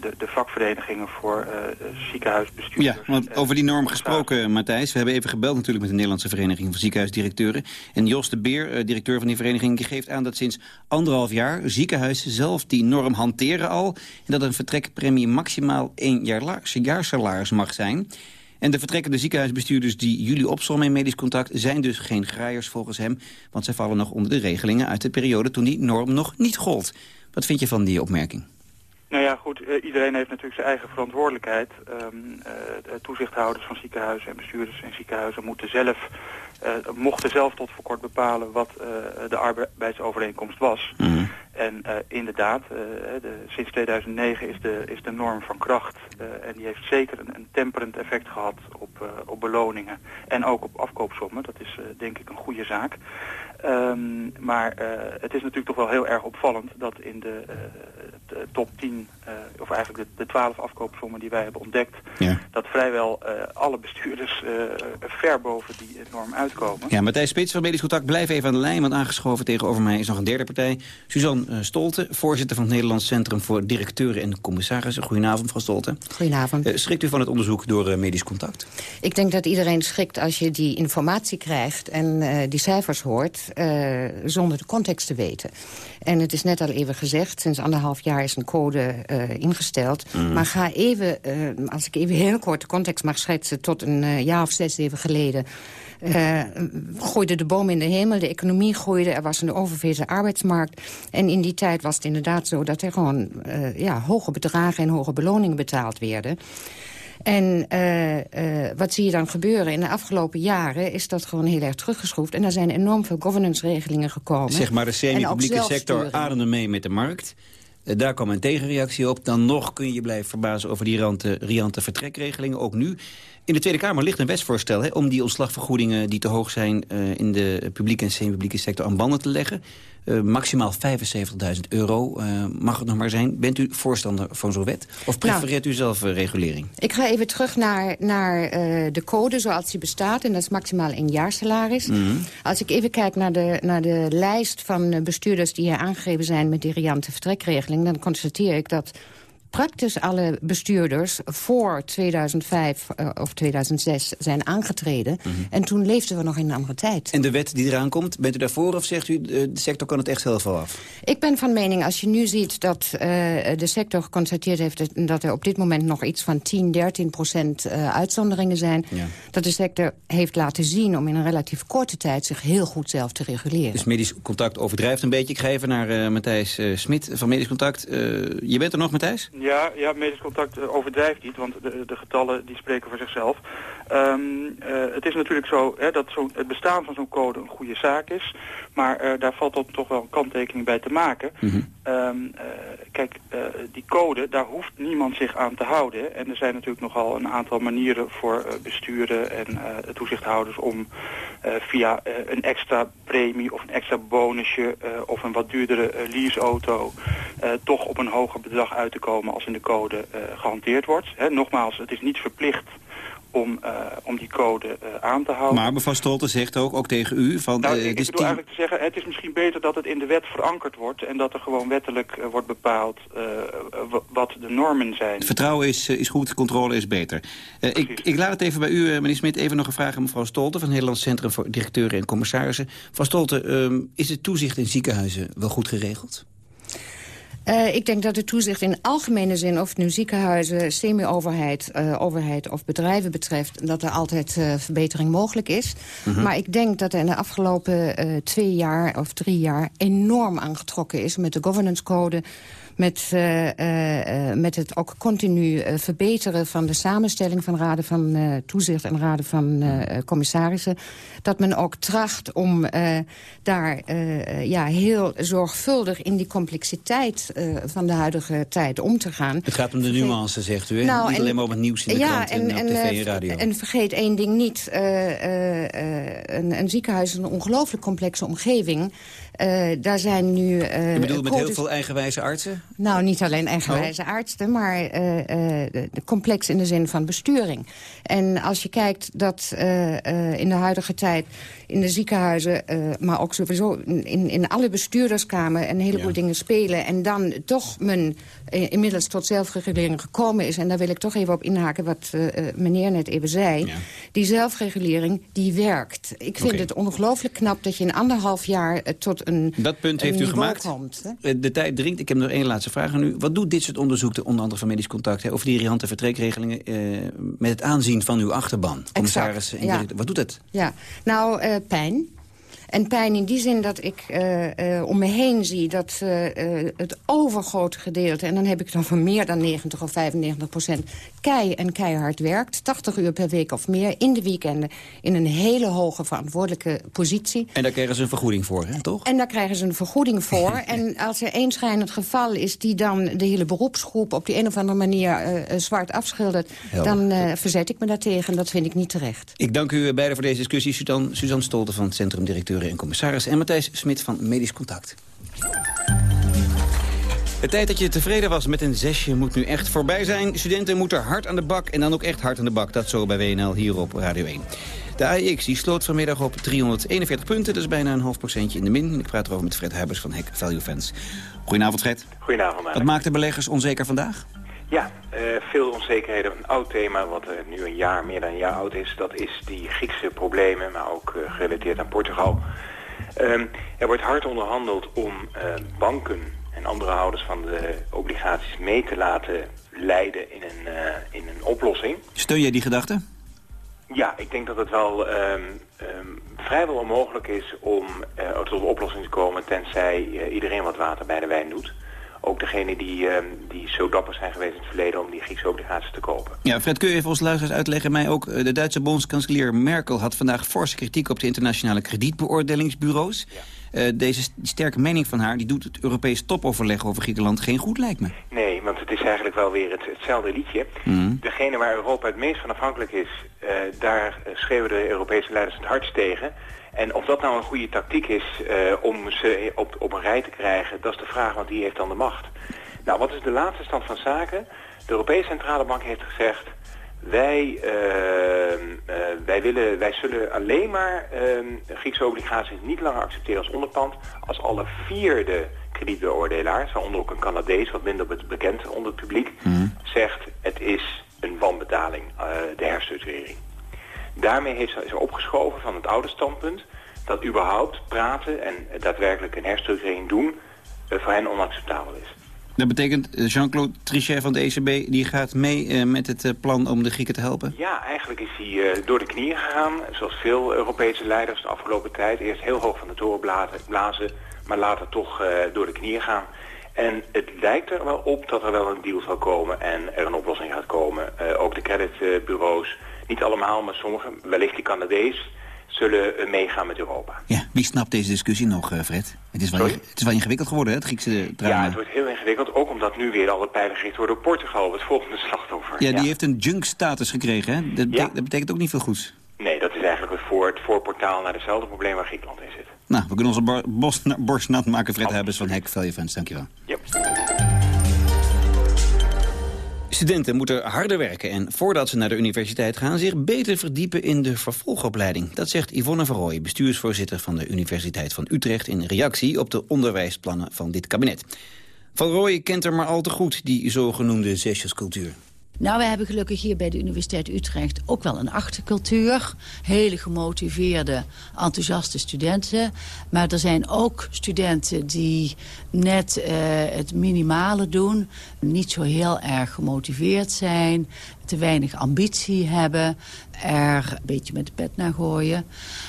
de, de, vakverenigingen voor ziekenhuisbestuurders. Ja, want over die norm gesproken, Matthijs. We hebben even gebeld natuurlijk met de Nederlandse Vereniging van Ziekenhuisdirecteuren. En Jos de Beer, directeur van die vereniging, die geeft aan dat sinds anderhalf jaar ziekenhuizen zelf die norm hanteren al. En dat een vertrekpremie maximaal één jaar jaarsalaris mag zijn. En de vertrekkende ziekenhuisbestuurders die jullie opzommen in medisch contact... zijn dus geen graaiers volgens hem, want zij vallen nog onder de regelingen... uit de periode toen die norm nog niet gold. Wat vind je van die opmerking? Nou ja, goed, uh, iedereen heeft natuurlijk zijn eigen verantwoordelijkheid. Um, uh, toezichthouders van ziekenhuizen en bestuurders in ziekenhuizen moeten zelf, uh, mochten zelf tot voor kort bepalen wat de arbeidsovereenkomst was. Mm -hmm. En inderdaad, de, sinds 2009 is de, is de norm van kracht en die heeft zeker een, een temperend effect gehad op, op beloningen en ook op afkoopsommen. Dat is denk ik een goede zaak. Ehm, maar het is natuurlijk toch wel heel erg opvallend dat in de, de top 10, of eigenlijk de, de 12 afkoopsommen die wij hebben ontdekt, ja. dat vrijwel alle bestuurders ver boven die norm uitkomen. Ja, Matthijs Spits van Medisch Contact, blijf even aan de lijn, want aangeschoven tegenover mij is nog een derde partij. Suzanne Stolte, voorzitter van het Nederlands Centrum voor Directeuren en Commissarissen. Goedenavond, mevrouw Stolte. Goedenavond. schrikt u van het onderzoek door Medisch Contact? Ik denk dat iedereen schrikt als je die informatie krijgt en uh, die cijfers hoort... Uh, zonder de context te weten. En het is net al even gezegd, sinds anderhalf jaar is een code uh, ingesteld. Mm. Maar ga even, als ik even heel kort de context mag schetsen... tot een jaar of zes, zeven geleden... Uh, gooide de boom in de hemel, de economie groeide... er was een overveze arbeidsmarkt. En in die tijd was het inderdaad zo dat er gewoon uh, ja, hoge bedragen... en hoge beloningen betaald werden. En uh, uh, wat zie je dan gebeuren? In de afgelopen jaren is dat gewoon heel erg teruggeschroefd. En er zijn enorm veel governance-regelingen gekomen. Zeg maar, de semi-publieke sector ademde mee met de markt. Uh, daar kwam een tegenreactie op. Dan nog kun je blijven verbazen over die riante, riante vertrekregelingen, ook nu. In de Tweede Kamer ligt een wetsvoorstel hè, om die ontslagvergoedingen die te hoog zijn in de publieke en semi-publieke sector aan banden te leggen. Uh, maximaal 75.000 euro uh, mag het nog maar zijn. Bent u voorstander van zo'n wet? Of prefereert nou, u zelf regulering? Ik ga even terug naar, naar de code zoals die bestaat. En dat is maximaal een jaarsalaris. Mm -hmm. Als ik even kijk naar de, naar de lijst van bestuurders die hier aangegeven zijn met die riante vertrekregeling... dan constateer ik dat praktisch alle bestuurders voor 2005 uh, of 2006 zijn aangetreden. Mm -hmm. En toen leefden we nog in een andere tijd. En de wet die eraan komt, bent u daarvoor of zegt u... de sector kan het echt zelf wel af? Ik ben van mening, als je nu ziet dat uh, de sector geconstateerd heeft... dat er op dit moment nog iets van 10, 13 procent uh, uitzonderingen zijn... Ja. dat de sector heeft laten zien om in een relatief korte tijd... zich heel goed zelf te reguleren. Dus medisch contact overdrijft een beetje. Ik ga even naar Matthijs Smit van medisch contact. je bent er nog, Matthijs? Ja, ja medisch contact uh, overdrijft niet, want de, de getallen die spreken voor zichzelf. Um, uh, het is natuurlijk zo hè, dat zo het bestaan van zo'n code een goede zaak is. Maar uh, daar valt dan toch wel een kanttekening bij te maken. -hmm. Um, kijk, die code, daar hoeft niemand zich aan te houden. En er zijn natuurlijk nogal een aantal manieren voor besturen en toezichthouders... om via een extra premie of een extra bonusje of een wat duurdere leaseauto... toch op een hoger bedrag uit te komen als in de code gehanteerd wordt. Nogmaals, het is niet verplicht om, uh, om die code uh, aan te houden. Maar mevrouw Stolte zegt ook, ook tegen u... Van, nou, ik, ik bedoel eigenlijk te zeggen, het is misschien beter dat het in de wet verankerd wordt... en dat er gewoon wettelijk uh, wordt bepaald wat de normen zijn. Vertrouwen is, is goed, controle is beter. ik, ik laat het even bij u, meneer Smit, even nog een vraag aan mevrouw Stolte... van het Nederlands Centrum voor Directeuren en Commissarissen. Mevrouw Stolte, um, is het toezicht in ziekenhuizen wel goed geregeld? Uh, ik denk dat het toezicht in algemene zin, of het nu ziekenhuizen, semi-overheid, uh, overheid of bedrijven betreft, dat er altijd uh, verbetering mogelijk is. Mm -hmm. Maar ik denk dat er in de afgelopen twee jaar of drie jaar enorm aangetrokken is met de governance code met, uh, uh, met het ook continu verbeteren van de samenstelling van raden van toezicht en raden van commissarissen. Dat men ook tracht om daar ja, heel zorgvuldig in die complexiteit van de huidige tijd om te gaan. Het gaat om de nuance, zegt u, hè? Nou, niet en, alleen maar om het nieuws in de ja, krant en, en op tv en radio. En vergeet één ding niet. een, een ziekenhuis is een ongelooflijk complexe omgeving. Uh, daar zijn nu... Uh, Je bedoelt met heel veel eigenwijze artsen? Nou, niet alleen eigenwijze oh. artsen, maar uh, de complex in de zin van besturing. En als je kijkt dat in de huidige tijd in de ziekenhuizen... maar ook sowieso in, in alle bestuurderskamer een heleboel ja. dingen spelen... en dan toch men inmiddels tot zelfregulering gekomen is... en daar wil ik toch even op inhaken wat meneer net even zei... Ja. die zelfregulering, die werkt. Ik vind okay. het ongelooflijk knap dat je in anderhalf jaar tot een Dat punt heeft u gemaakt. Komt, de tijd dringt. Ik heb nog één laatste vraag aan u. Wat doet dit soort onderzoek, onder andere van Medisch Contact... Hè, over die riante vertrekregelingen... Eh, met het aanzien van uw achterban? Commissaris, ja. Wat doet het? Ja, nou, uh, pijn. En pijn in die zin dat ik uh, uh, om me heen zie dat uh, het overgrote gedeelte... en dan heb ik het over meer dan 90 of 95 procent... kei en keihard werkt, 80 uur per week of meer... in de weekenden in een hele hoge verantwoordelijke positie. En daar krijgen ze een vergoeding voor, hè, toch? En daar krijgen ze een vergoeding voor. en als er één schijnend geval is die dan de hele beroepsgroep... op die een of andere manier zwart afschildert... Helder. dan verzet ik me daartegen. Dat vind ik niet terecht. Ik dank u beiden voor deze discussie. Suzanne, Suzanne Stolte van het Centrum Directeur en commissarissen... en Matthijs Smit van Medisch Contact. De tijd dat je tevreden was met een zesje moet nu echt voorbij zijn. Studenten moeten hard aan de bak en dan ook echt hard aan de bak. Dat zo bij WNL hier op Radio 1. De AEX die sloot vanmiddag op 341 punten. Dat is bijna een half procentje in de min. Ik praat erover met Fred Huibers van Hack Value Fans. Goedenavond Fred. Goedenavond. Wat maakt de beleggers onzeker vandaag? Ja, uh, veel onzekerheden. Een oud thema wat uh, nu een jaar, meer dan een jaar oud is. Dat is die Griekse problemen, maar ook uh, gerelateerd aan Portugal. Um, er wordt hard onderhandeld om banken en andere houders van de obligaties mee te laten leiden in een, in een oplossing. Steun jij die gedachte? Ja, ik denk dat het wel um, um, vrijwel onmogelijk is om tot een oplossing te komen... tenzij iedereen wat water bij de wijn doet. Ook degene die, uh, die zo dapper zijn geweest in het verleden om die Griekse obligaties te kopen. Ja, Fred, kun je even ons luisteraars uitleggen? Mij ook, de Duitse bondskanselier Merkel had vandaag forse kritiek op de internationale kredietbeoordelingsbureaus. Ja. Uh, deze sterke mening van haar die doet het Europees topoverleg over Griekenland geen goed, lijkt me. Nee, want het is eigenlijk wel weer het, hetzelfde liedje. Mm. Degene waar Europa het meest van afhankelijk is, uh, daar schreeuwen de Europese leiders het hardst tegen. En of dat nou een goede tactiek is uh, om ze op, op een rij te krijgen, dat is de vraag, want die heeft dan de macht. Nou, wat is de laatste stand van zaken? De Europese Centrale Bank heeft gezegd... Wij, uh, uh, wij, willen, wij zullen alleen maar uh, Griekse obligaties niet langer accepteren als onderpand... als alle vierde kredietbeoordelaars, waaronder ook een Canadees, wat minder bekend onder het publiek, mm. zegt het is een wanbetaling, de herstructurering. Daarmee heeft ze, is er opgeschoven van het oude standpunt dat überhaupt praten en daadwerkelijk een herstructurering doen voor hen onacceptabel is. Dat betekent Jean-Claude Trichet van de ECB... die gaat mee uh, met het uh, plan om de Grieken te helpen? Ja, eigenlijk is hij door de knieën gegaan. Zoals veel Europese leiders de afgelopen tijd. Eerst heel hoog van de toren blazen, maar later toch door de knieën gaan. En het lijkt er wel op dat er wel een deal zal komen en er een oplossing gaat komen. ook de creditbureaus, niet allemaal, maar sommige, wellicht die Canadees zullen meegaan met Europa. Ja, wie snapt deze discussie nog, Fred? Het is, wel, het is wel ingewikkeld geworden, hè, het Griekse drama. Ja, het wordt heel ingewikkeld. Ook omdat nu weer alle pijlen gericht worden op Portugal, het volgende slachtoffer. Ja, die ja. heeft een junk-status gekregen, hè? Dat, ja. dat, betekent ook niet veel goeds. Nee, dat is eigenlijk het, voor, het voorportaal naar dezelfde probleem waar Griekenland in zit. Nou, we kunnen onze borst, nat maken, Fred Hebbers van Hack Value Fans. Dankjewel. Yep. Studenten moeten harder werken en voordat ze naar de universiteit gaan... zich beter verdiepen in de vervolgopleiding. Dat zegt Yvonne Verrooy, bestuursvoorzitter van de Universiteit van Utrecht... in reactie op de onderwijsplannen van dit kabinet. Van Rooij kent er maar al te goed, die zogenoemde zesjescultuur. Nou, we hebben gelukkig hier bij de Universiteit Utrecht ook wel een achtercultuur. Hele gemotiveerde, enthousiaste studenten. Maar er zijn ook studenten die net uh, het minimale doen. Niet zo heel erg gemotiveerd zijn. Te weinig ambitie hebben. Er een beetje met de pet naar gooien.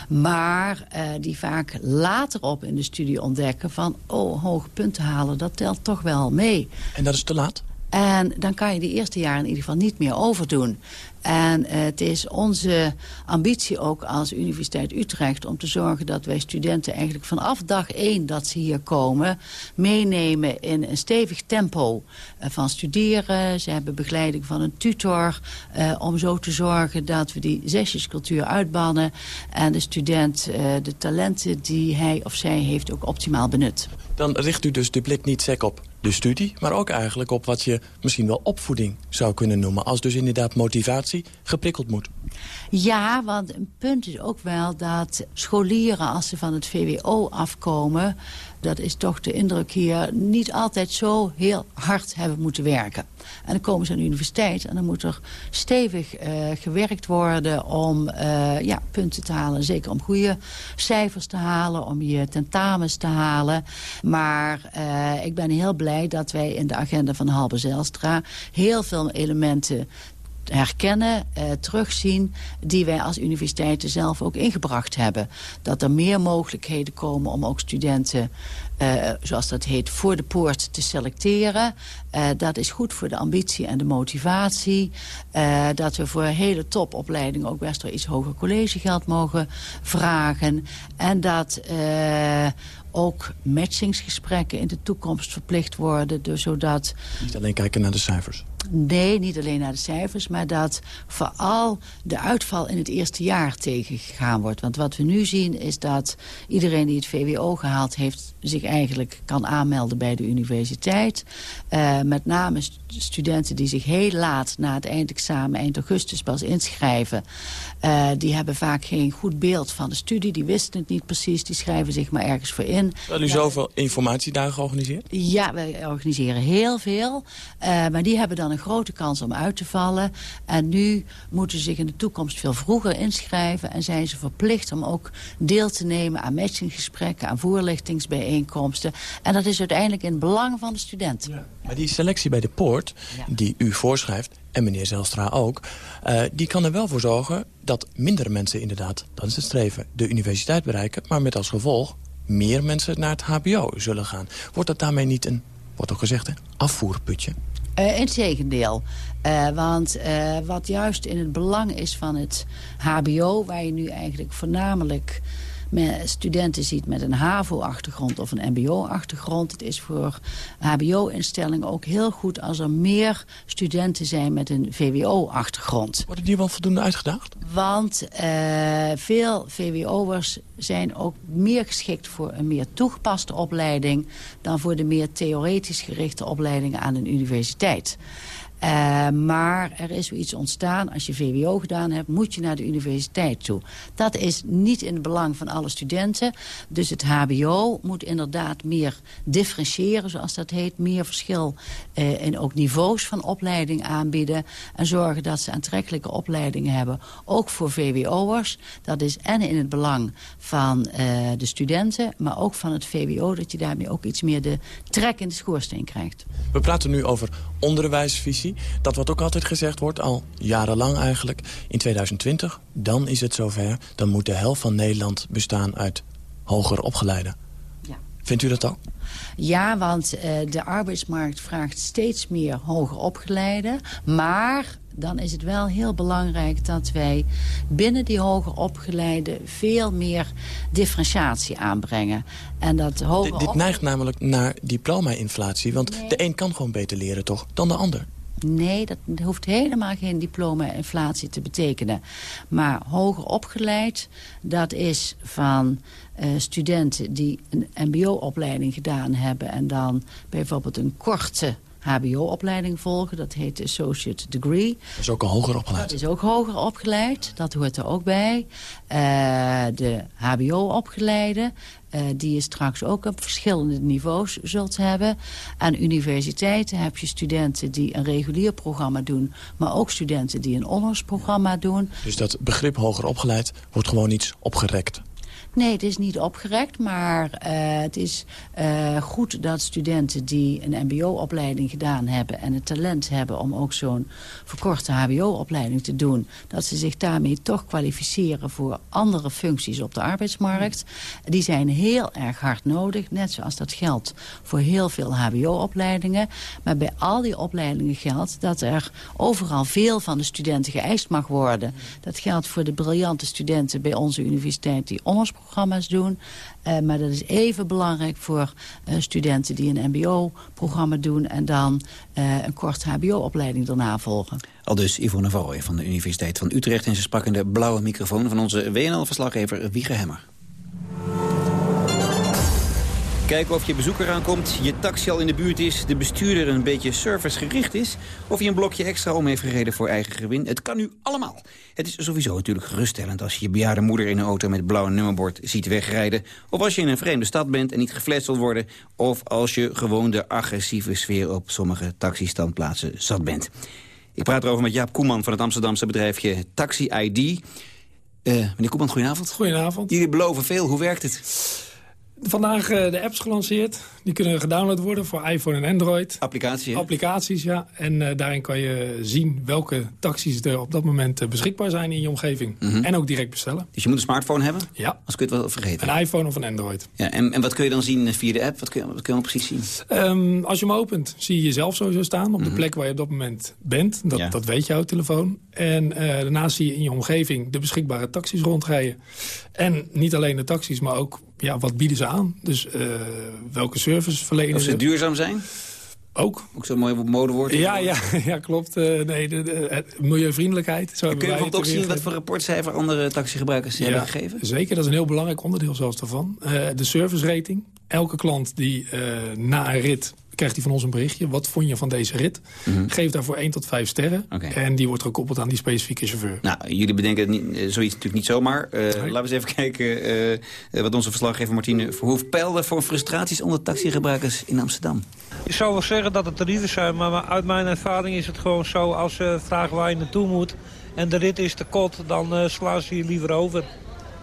Maar uh, die vaak later op in de studie ontdekken van... oh, hoge punten halen, dat telt toch wel mee. En dat is te laat? En dan kan je die eerste jaren in ieder geval niet meer overdoen. En het is onze ambitie ook als Universiteit Utrecht... om te zorgen dat wij studenten eigenlijk vanaf dag één dat ze hier komen... meenemen in een stevig tempo uh, van studeren. Ze hebben begeleiding van een tutor... Uh, om zo te zorgen dat we die zesjescultuur uitbannen... en de student de talenten die hij of zij heeft ook optimaal benut. Dan richt u dus de blik niet sec op de studie, maar ook eigenlijk op wat je misschien wel opvoeding zou kunnen noemen. Als dus inderdaad motivatie geprikkeld moet. Ja, want een punt is ook wel dat scholieren als ze van het VWO afkomen... dat is toch de indruk hier, niet altijd zo heel hard hebben moeten werken. En dan komen ze aan de universiteit en dan moet er stevig uh, gewerkt worden om uh, ja, punten te halen. Zeker om goede cijfers te halen, om je tentamens te halen. Maar uh, ik ben heel blij dat wij in de agenda van Halbe Zijlstra heel veel elementen herkennen, eh, terugzien... die wij als universiteiten zelf ook ingebracht hebben. Dat er meer mogelijkheden komen om ook studenten... Uh, zoals dat heet, voor de poort te selecteren. Uh, dat is goed voor de ambitie en de motivatie. Dat we voor hele topopleidingen ook best wel iets hoger collegegeld mogen vragen. En dat ook matchingsgesprekken in de toekomst verplicht worden. Dus zodat... Niet alleen kijken naar de cijfers. Nee, niet alleen naar de cijfers, maar dat vooral de uitval in het eerste jaar tegengegaan wordt. Want wat we nu zien is dat iedereen die het VWO gehaald heeft... zich eigenlijk kan aanmelden bij de universiteit. Uh, met name studenten die zich heel laat na het eindexamen, eind augustus pas inschrijven... Uh, die hebben vaak geen goed beeld van de studie, die wisten het niet precies... die schrijven zich maar ergens voor in. Hebben u zoveel informatiedagen georganiseerd? Ja, wij organiseren heel veel. Uh, maar die hebben dan een grote kans om uit te vallen. En nu moeten ze zich in de toekomst veel vroeger inschrijven... en zijn ze verplicht om ook deel te nemen aan matchinggesprekken... aan voorlichtingsbijeenkomsten. En dat is uiteindelijk in het belang van de student. Ja. Maar die selectie bij de poort, die u voorschrijft en meneer Zelstra ook... Uh, die kan er wel voor zorgen dat minder mensen inderdaad, dat is het streven... de universiteit bereiken, maar met als gevolg meer mensen naar het hbo zullen gaan. Wordt dat daarmee niet een, wordt ook gezegd, een afvoerputje? Uh, in tegendeel. Uh, want uh, wat juist in het belang is van het hbo... waar je nu eigenlijk voornamelijk studenten ziet met een HAVO-achtergrond of een MBO-achtergrond. Het is voor HBO-instellingen ook heel goed als er meer studenten zijn met een VWO-achtergrond. Worden die wel voldoende uitgedaagd? Want uh, veel VWO'ers zijn ook meer geschikt voor een meer toegepaste opleiding... dan voor de meer theoretisch gerichte opleidingen aan een universiteit. Uh, maar er is zoiets ontstaan, als je VWO gedaan hebt... moet je naar de universiteit toe. Dat is niet in het belang van alle studenten. Dus het hbo moet inderdaad meer differentiëren, zoals dat heet. Meer verschil uh, in ook niveaus van opleiding aanbieden. En zorgen dat ze aantrekkelijke opleidingen hebben. Ook voor VWO'ers. Dat is en in het belang van uh, de studenten... maar ook van het VWO, dat je daarmee ook iets meer de trek in de schoorsteen krijgt. We praten nu over onderwijsvisie dat wat ook altijd gezegd wordt, al jarenlang eigenlijk. In 2020, dan is het zover. Dan moet de helft van Nederland bestaan uit hoger opgeleiden. Ja. Vindt u dat ook? Ja, want uh, de arbeidsmarkt vraagt steeds meer hoger opgeleiden. Maar dan is het wel heel belangrijk dat wij binnen die hoger opgeleide veel meer differentiatie aanbrengen. En dat hoger dit, dit neigt namelijk naar diploma-inflatie, want nee. de een kan gewoon beter leren toch dan de ander. Nee, dat hoeft helemaal geen diploma-inflatie te betekenen. Maar hoger opgeleid, dat is van uh, studenten die een mbo-opleiding gedaan hebben... en dan bijvoorbeeld een korte hbo-opleiding volgen. Dat heet associate degree. Dat is ook een hoger opgeleid. Dat is ook hoger opgeleid. Dat hoort er ook bij. Uh, de hbo-opgeleide, uh, die je straks ook op verschillende niveaus zult hebben. Aan universiteiten heb je studenten die een regulier programma doen... maar ook studenten die een honorsprogramma doen. Dus dat begrip hoger opgeleid wordt gewoon iets opgerekt? Nee, het is niet opgerekt, maar uh, het is uh, goed dat studenten die een mbo-opleiding gedaan hebben... en het talent hebben om ook zo'n verkorte hbo-opleiding te doen... dat ze zich daarmee toch kwalificeren voor andere functies op de arbeidsmarkt. Die zijn heel erg hard nodig, net zoals dat geldt voor heel veel hbo-opleidingen. Maar bij al die opleidingen geldt dat er overal veel van de studenten geëist mag worden. Dat geldt voor de briljante studenten bij onze universiteit die ondersprong programma's doen. Uh, maar dat is even belangrijk voor uh, studenten die een mbo-programma doen... en dan uh, een kort hbo-opleiding daarna volgen. Al dus Yvonne Verrooy van de Universiteit van Utrecht... en ze sprak in de blauwe microfoon van onze WNL-verslaggever Wiege Hemmer. Kijken of je bezoeker aankomt, je taxi al in de buurt is... de bestuurder een beetje servicegericht is... of je een blokje extra om heeft gereden voor eigen gewin. Het kan nu allemaal. Het is sowieso natuurlijk geruststellend als je je bejaarde moeder... in een auto met blauw nummerbord ziet wegrijden... of als je in een vreemde stad bent en niet geflitst wilt worden... of als je gewoon de agressieve sfeer op sommige taxistandplaatsen zat bent. Ik praat erover met Jaap Koeman van het Amsterdamse bedrijfje Taxi ID... Uh, meneer Koeman, goedenavond. Goedenavond. Jullie beloven veel. Hoe werkt het? Vandaag uh, de apps gelanceerd. Die kunnen gedownload worden voor iPhone en Android. Applicatie, hè? Applicaties, ja. En uh, daarin kan je zien welke taxis er op dat moment uh, beschikbaar zijn in je omgeving. Mm -hmm. En ook direct bestellen. Dus je moet een smartphone hebben? Ja. Als kun je het wel vergeten. Een iPhone of een Android. Ja, en, en wat kun je dan zien via de app? Wat kun je, wat kun je precies zien? Um, als je hem opent, zie je jezelf sowieso staan. Op mm -hmm. de plek waar je op dat moment bent. Dat, ja. dat weet jouw telefoon. En daarnaast zie je in je omgeving de beschikbare taxis rondrijden. En niet alleen de taxis, maar ook ja, wat bieden ze aan? Dus uh, welke service verlenen Of ze duurzaam zijn? Ook. Ook zo'n mooi modewoord. Ja, ja, ja, klopt. Uh, nee, de, de, milieuvriendelijkheid. Zo kun je bijvoorbeeld ook zien wat voor rapportcijfer andere taxigebruikers ja, hebben gegeven? Zeker, dat is een heel belangrijk onderdeel zelfs daarvan. Uh, de service rating. Elke klant die na een rit krijgt hij van ons een berichtje. Wat vond je van deze rit? Mm -hmm. Geef daarvoor 1 tot 5 sterren. Okay. En die wordt gekoppeld aan die specifieke chauffeur. Nou, jullie bedenken niet, zoiets natuurlijk niet zomaar. Uh, Laten we eens even kijken uh, wat onze verslaggever Martine Verhoef peilde... voor frustraties onder taxigebruikers in Amsterdam. Je zou wel zeggen dat het tarieven zijn, maar uit mijn ervaring is het gewoon zo... als ze vragen waar je naartoe moet en de rit is te kort, dan uh, slaan ze je liever over.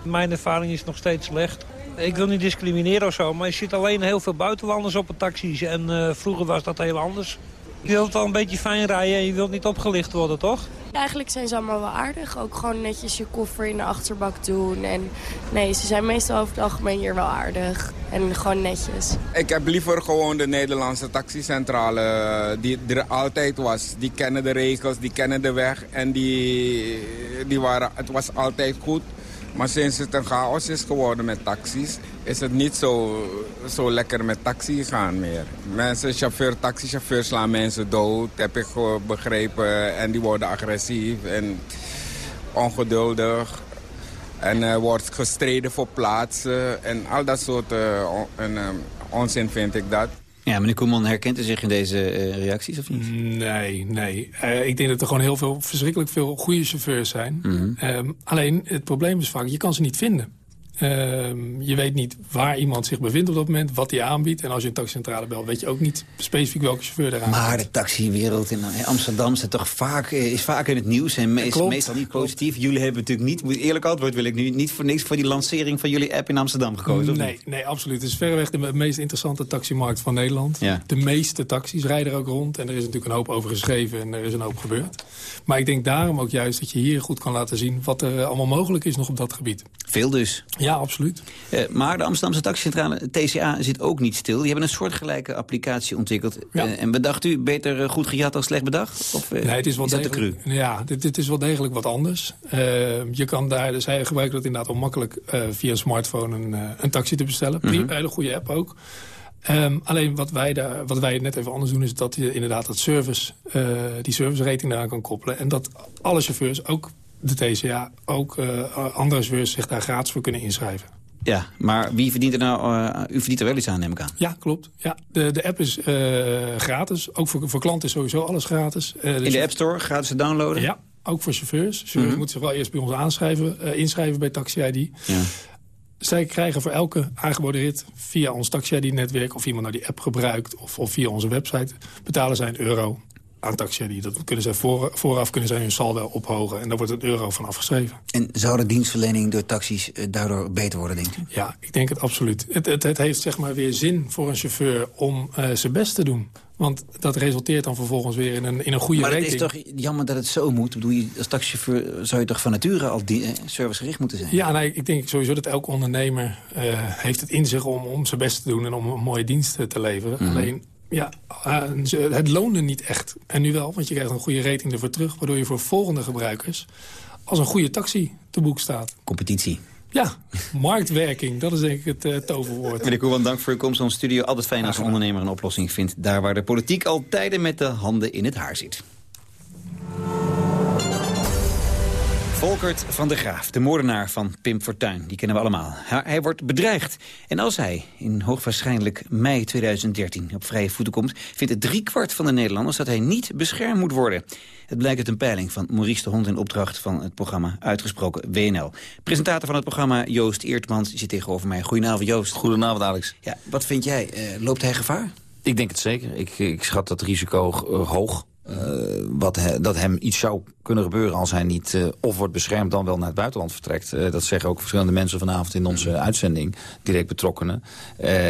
Mijn ervaring is nog steeds slecht. Ik wil niet discrimineren of zo, maar je ziet alleen heel veel buitenlanders op de taxis. En uh, vroeger was dat heel anders. Je wilt wel een beetje fijn rijden en je wilt niet opgelicht worden, toch? Eigenlijk zijn ze allemaal wel aardig. Ook gewoon netjes je koffer in de achterbak doen. En nee, ze zijn meestal over het algemeen hier wel aardig. En gewoon netjes. Ik heb liever gewoon de Nederlandse taxicentrale die er altijd was. Die kennen de regels, die kennen de weg. En die, die waren, het was altijd goed. Maar sinds het een chaos is geworden met taxis... is het niet zo, zo lekker met taxi gaan meer. Mensen, chauffeur, taxichauffeurs slaan mensen dood, heb ik begrepen. En die worden agressief en ongeduldig. En uh, wordt gestreden voor plaatsen. En al dat soort en, uh, onzin vind ik dat. Ja, meneer Koeman, herkent u zich in deze uh, reacties of niet? Nee, nee. Uh, ik denk dat er gewoon heel veel, verschrikkelijk veel goede chauffeurs zijn. Mm -hmm. um, alleen, het probleem is vaak, je kan ze niet vinden. Uh, je weet niet waar iemand zich bevindt op dat moment, wat hij aanbiedt. En als je een taxicentrale belt, weet je ook niet specifiek welke chauffeur er aan Maar de taxiwereld in Amsterdam zit toch vaak, is vaak in het nieuws. En meest, klopt, meestal niet positief. Klopt. Jullie hebben natuurlijk niet, moet eerlijk antwoord wil ik nu, niet voor niks voor die lancering van jullie app in Amsterdam gekozen. Nee, nee, absoluut. Het is verreweg de meest interessante taximarkt van Nederland. Ja. De meeste taxis rijden er ook rond. En er is natuurlijk een hoop over geschreven en er is een hoop gebeurd. Maar ik denk daarom ook juist dat je hier goed kan laten zien wat er allemaal mogelijk is nog op dat gebied. Veel dus. Ja, absoluut. Uh, maar de Amsterdamse taxicentrale, TCA, zit ook niet stil. Die hebben een soortgelijke applicatie ontwikkeld. Ja. Uh, en bedacht u beter uh, goed gejat dan slecht bedacht? Of nee, het is, wel is degelijk, de cru? Ja, dit, dit, is wel degelijk wat anders. je kan daar, dus hij gebruikt dat inderdaad om makkelijk via een smartphone een, een taxi te bestellen. Een hele goede app ook. Um, alleen wat wij, daar, wat wij net even anders doen... is dat je inderdaad dat service, uh, die service rating eraan kan koppelen. En dat alle chauffeurs, ook de TCA, ook uh, andere chauffeurs... zich daar gratis voor kunnen inschrijven. Ja, maar wie verdient er nou... Uh, u verdient er wel iets aan, neem ik aan. Ja, klopt. Ja, de, de app is gratis. Ook voor, voor klanten is sowieso alles gratis. dus In de App Store, gratis te downloaden? Ja, ook voor chauffeurs. Chauffeurs mm -hmm. moeten zich wel eerst bij ons aanschrijven, inschrijven bij Taxi ID. Ja. Zij krijgen voor elke aangeboden rit via ons taxi-netwerk... of iemand nou die app gebruikt of, of via onze website... betalen zij een euro aan taxi Dat kunnen zij voor, vooraf kunnen zij hun saldo ophogen. En daar wordt een euro van afgeschreven. En zou de dienstverlening door taxis uh, daardoor beter worden, denkt u? Ja, ik denk het absoluut. Het, het, het heeft zeg maar weer zin voor een chauffeur om uh, zijn best te doen. Want dat resulteert dan vervolgens weer in een, in een goede maar rating. Maar het is toch jammer dat het zo moet? Bedoel, je, als taxichauffeur zou je toch van nature al die, eh, servicegericht moeten zijn? Ja, nee, ik denk sowieso dat elke ondernemer uh, heeft het in zich om, om zijn best te doen... en om een mooie dienst te leveren. Mm -hmm. Alleen, ja, uh, het loonde niet echt. En nu wel, want je krijgt een goede rating ervoor terug... waardoor je voor volgende gebruikers als een goede taxi te boek staat. Competitie. Ja, marktwerking, dat is denk ik het uh, toverwoord. Meneer Koeman, dank voor uw komst in studio. Altijd fijn als een ondernemer een oplossing vindt... daar waar de politiek al tijden met de handen in het haar zit. Volkert van der Graaf, de moordenaar van Pim Fortuyn. Die kennen we allemaal. Hij wordt bedreigd. En als hij in hoogwaarschijnlijk mei 2013 op vrije voeten komt... vindt het driekwart van de Nederlanders dat hij niet beschermd moet worden. Het blijkt uit een peiling van Maurice de Hond in opdracht van het programma Uitgesproken WNL. Presentator van het programma Joost Eertmans zit tegenover mij. Goedenavond Joost. Goedenavond Alex. Ja, wat vind jij? Uh, loopt hij gevaar? Ik denk het zeker. Ik, ik schat dat risico uh, hoog. Uh, wat he, dat hem iets zou kunnen gebeuren als hij niet uh, of wordt beschermd dan wel naar het buitenland vertrekt. Uh, dat zeggen ook verschillende mensen vanavond in onze uitzending, direct betrokkenen.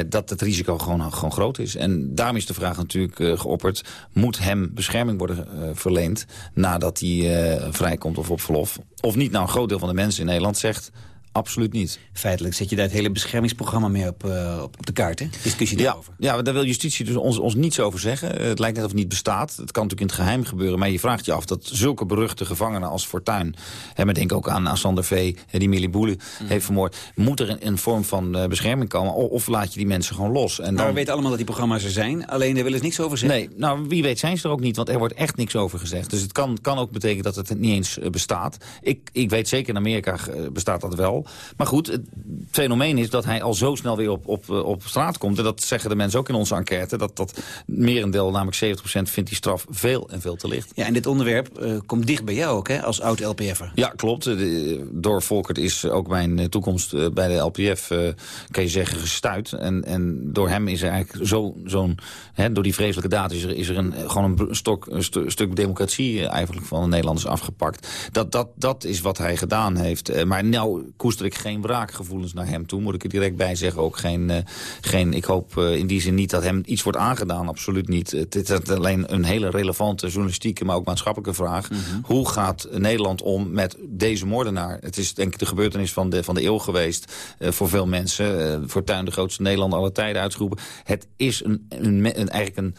dat het risico gewoon, gewoon groot is. En daarom is de vraag natuurlijk geopperd, moet hem bescherming worden verleend nadat hij vrijkomt of op verlof? Of niet? Nou, een groot deel van de mensen in Nederland zegt absoluut niet. Feitelijk zet je daar het hele beschermingsprogramma mee op, uh, op de kaart, hè? Discussie daarover. Ja, ja, daar wil justitie dus ons, ons niets over zeggen. het lijkt net of het niet bestaat. Het kan natuurlijk in het geheim gebeuren. Maar je vraagt je af dat zulke beruchte gevangenen als Fortuyn... Hè, maar denk ook aan, aan Sander V, die Millie Boele mm. heeft vermoord... moet er een, een vorm van uh, bescherming komen? Of, of, laat je die mensen gewoon los? En dan... we weten allemaal dat die programma's er zijn. Alleen daar willen ze niks over zeggen. Nee, nou, wie weet zijn ze er ook niet. Want er wordt echt niks over gezegd. Dus het kan, kan ook betekenen dat het niet eens bestaat. Ik, ik weet zeker in Amerika bestaat dat wel. Maar goed, het fenomeen is dat hij al zo snel weer op, op, op straat komt. En dat zeggen de mensen ook in onze enquête. Dat, dat merendeel, namelijk 70% vindt die straf veel en veel te licht. Ja, en dit onderwerp uh, komt dicht bij jou ook, hè, als oud-LPF'er. Ja, klopt. De, door Volkert is ook mijn eh, toekomst uh, bij de LPF, kan je zeggen, gestuit. En, en door hem is er eigenlijk zo'n... Zo door die vreselijke data is er, is er een, gewoon een, stok, een stuk democratie eigenlijk van de Nederlanders afgepakt. Dat, dat, dat is wat hij gedaan heeft. maar nou koester ik geen wraakgevoelens naar hem toe. Moet ik er direct bij zeggen. Ook geen, uh, geen ik hoop uh, in die zin niet dat hem iets wordt aangedaan. Absoluut niet. Het is alleen een hele relevante journalistieke, maar ook maatschappelijke vraag. Mm -hmm. Hoe gaat Nederland om met deze moordenaar? Het is denk ik de gebeurtenis van de, van de eeuw geweest. Uh, voor veel mensen. voor Tuin de grootste Nederlander alle tijden uitgeroepen. Het is een, een, een eigenlijk een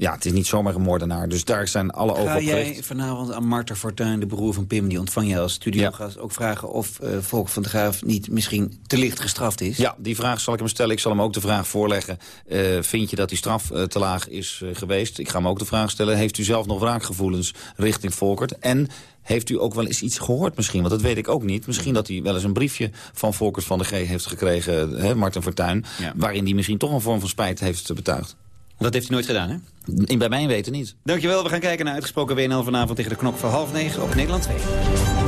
ja, het is niet zomaar een moordenaar. Dus daar zijn alle ogen op Ga jij vanavond aan Marta Fortuyn, de broer van Pim... die ontvang je als studiogast, ja. ook vragen of uh, Volk van de Graaf... niet misschien te licht gestraft is? Ja, die vraag zal ik hem stellen. Ik zal hem ook de vraag voorleggen. Uh, vind je dat die straf uh, te laag is geweest? Ik ga hem ook de vraag stellen. Heeft u zelf nog wraakgevoelens richting Volkert? En heeft u ook wel eens iets gehoord misschien? Want dat weet ik ook niet. Misschien dat hij wel eens een briefje van Volkert van de G heeft gekregen... Hè, Martin Fortuyn, ja. waarin hij misschien toch een vorm van spijt heeft betuigd. Dat heeft hij nooit gedaan, hè? Bij mij weten niet. Dankjewel. We gaan kijken naar uitgesproken WNL vanavond tegen de knop van half negen op Nederland 2.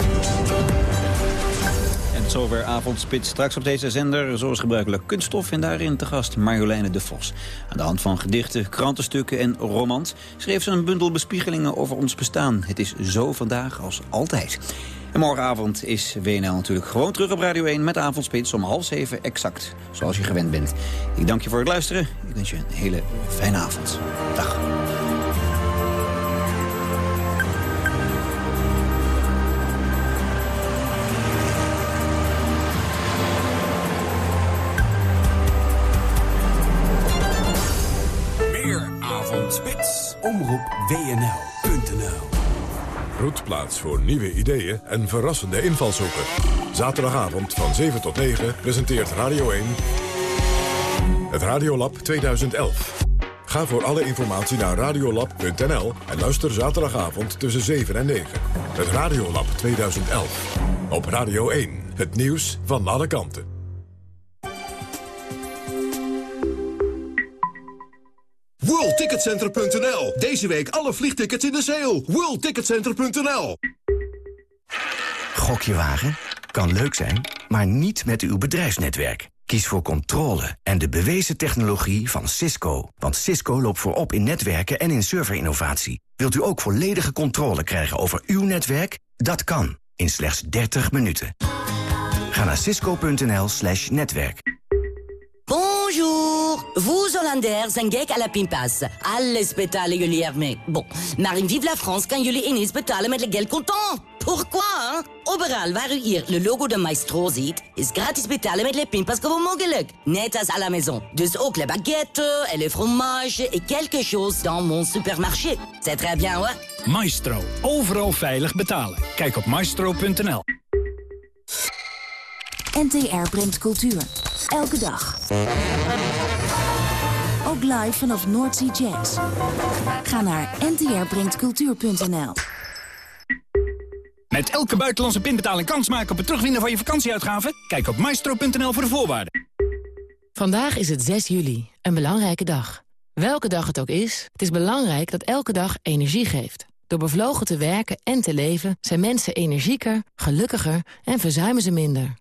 Zover avondspits. Straks op deze zender, zoals gebruikelijk, kunststof. En daarin te gast Marjoleine de Vos. Aan de hand van gedichten, krantenstukken en romans... schreef ze een bundel bespiegelingen over ons bestaan. Het is zo vandaag als altijd. En morgenavond is WNL natuurlijk gewoon terug op Radio 1 met avondspits om half zeven exact. Zoals je gewend bent. Ik dank je voor het luisteren. Ik wens je een hele fijne avond. Dag. Avondspits. Omroep WNL.nl Roetplaats voor nieuwe ideeën en verrassende invalshoeken. Zaterdagavond van 7 tot 9 presenteert Radio 1... het Radiolab 2011. Ga voor alle informatie naar radiolab.nl en luister zaterdagavond tussen 7 en 9. Het Radiolab 2011. Op Radio 1. Het nieuws van alle kanten. WorldTicketCenter.nl. Deze week alle vliegtickets in de sale. WorldTicketCenter.nl. Gokje wagen? Kan leuk zijn, maar niet met uw bedrijfsnetwerk. Kies voor controle en de bewezen technologie van Cisco. Want Cisco loopt voorop in netwerken en in serverinnovatie. Wilt u ook volledige controle krijgen over uw netwerk? Dat kan, in slechts 30 minuten. Ga naar cisco.nl slash netwerk. Bonjour Vous, Hollanders, zijn gek à la pinpas. Alles betalen jullie ermee. Bon, maar in Vive la France kan jullie ineens betalen met le geld contant. Pourquoi, hein? Overal waar u hier le logo de Maestro ziet, is gratis betalen met le pinpas gewoon mogelijk. Net als à la maison. Dus ook les baguettes et les fromages et quelque chose dans mon supermarché. C'est très bien, hoor. Maestro. Overal veilig betalen. Kijk op maestro.nl. NTR brengt cultuur. Elke dag. Ook live vanaf Noordsea Jazz. Ga naar ntrbrengtcultuur.nl Met elke buitenlandse pinbetaling kans maken op het terugwinnen van je vakantieuitgaven? Kijk op maestro.nl voor de voorwaarden. Vandaag is het 6 juli, een belangrijke dag. Welke dag het ook is, het is belangrijk dat elke dag energie geeft. Door bevlogen te werken en te leven zijn mensen energieker, gelukkiger en verzuimen ze minder.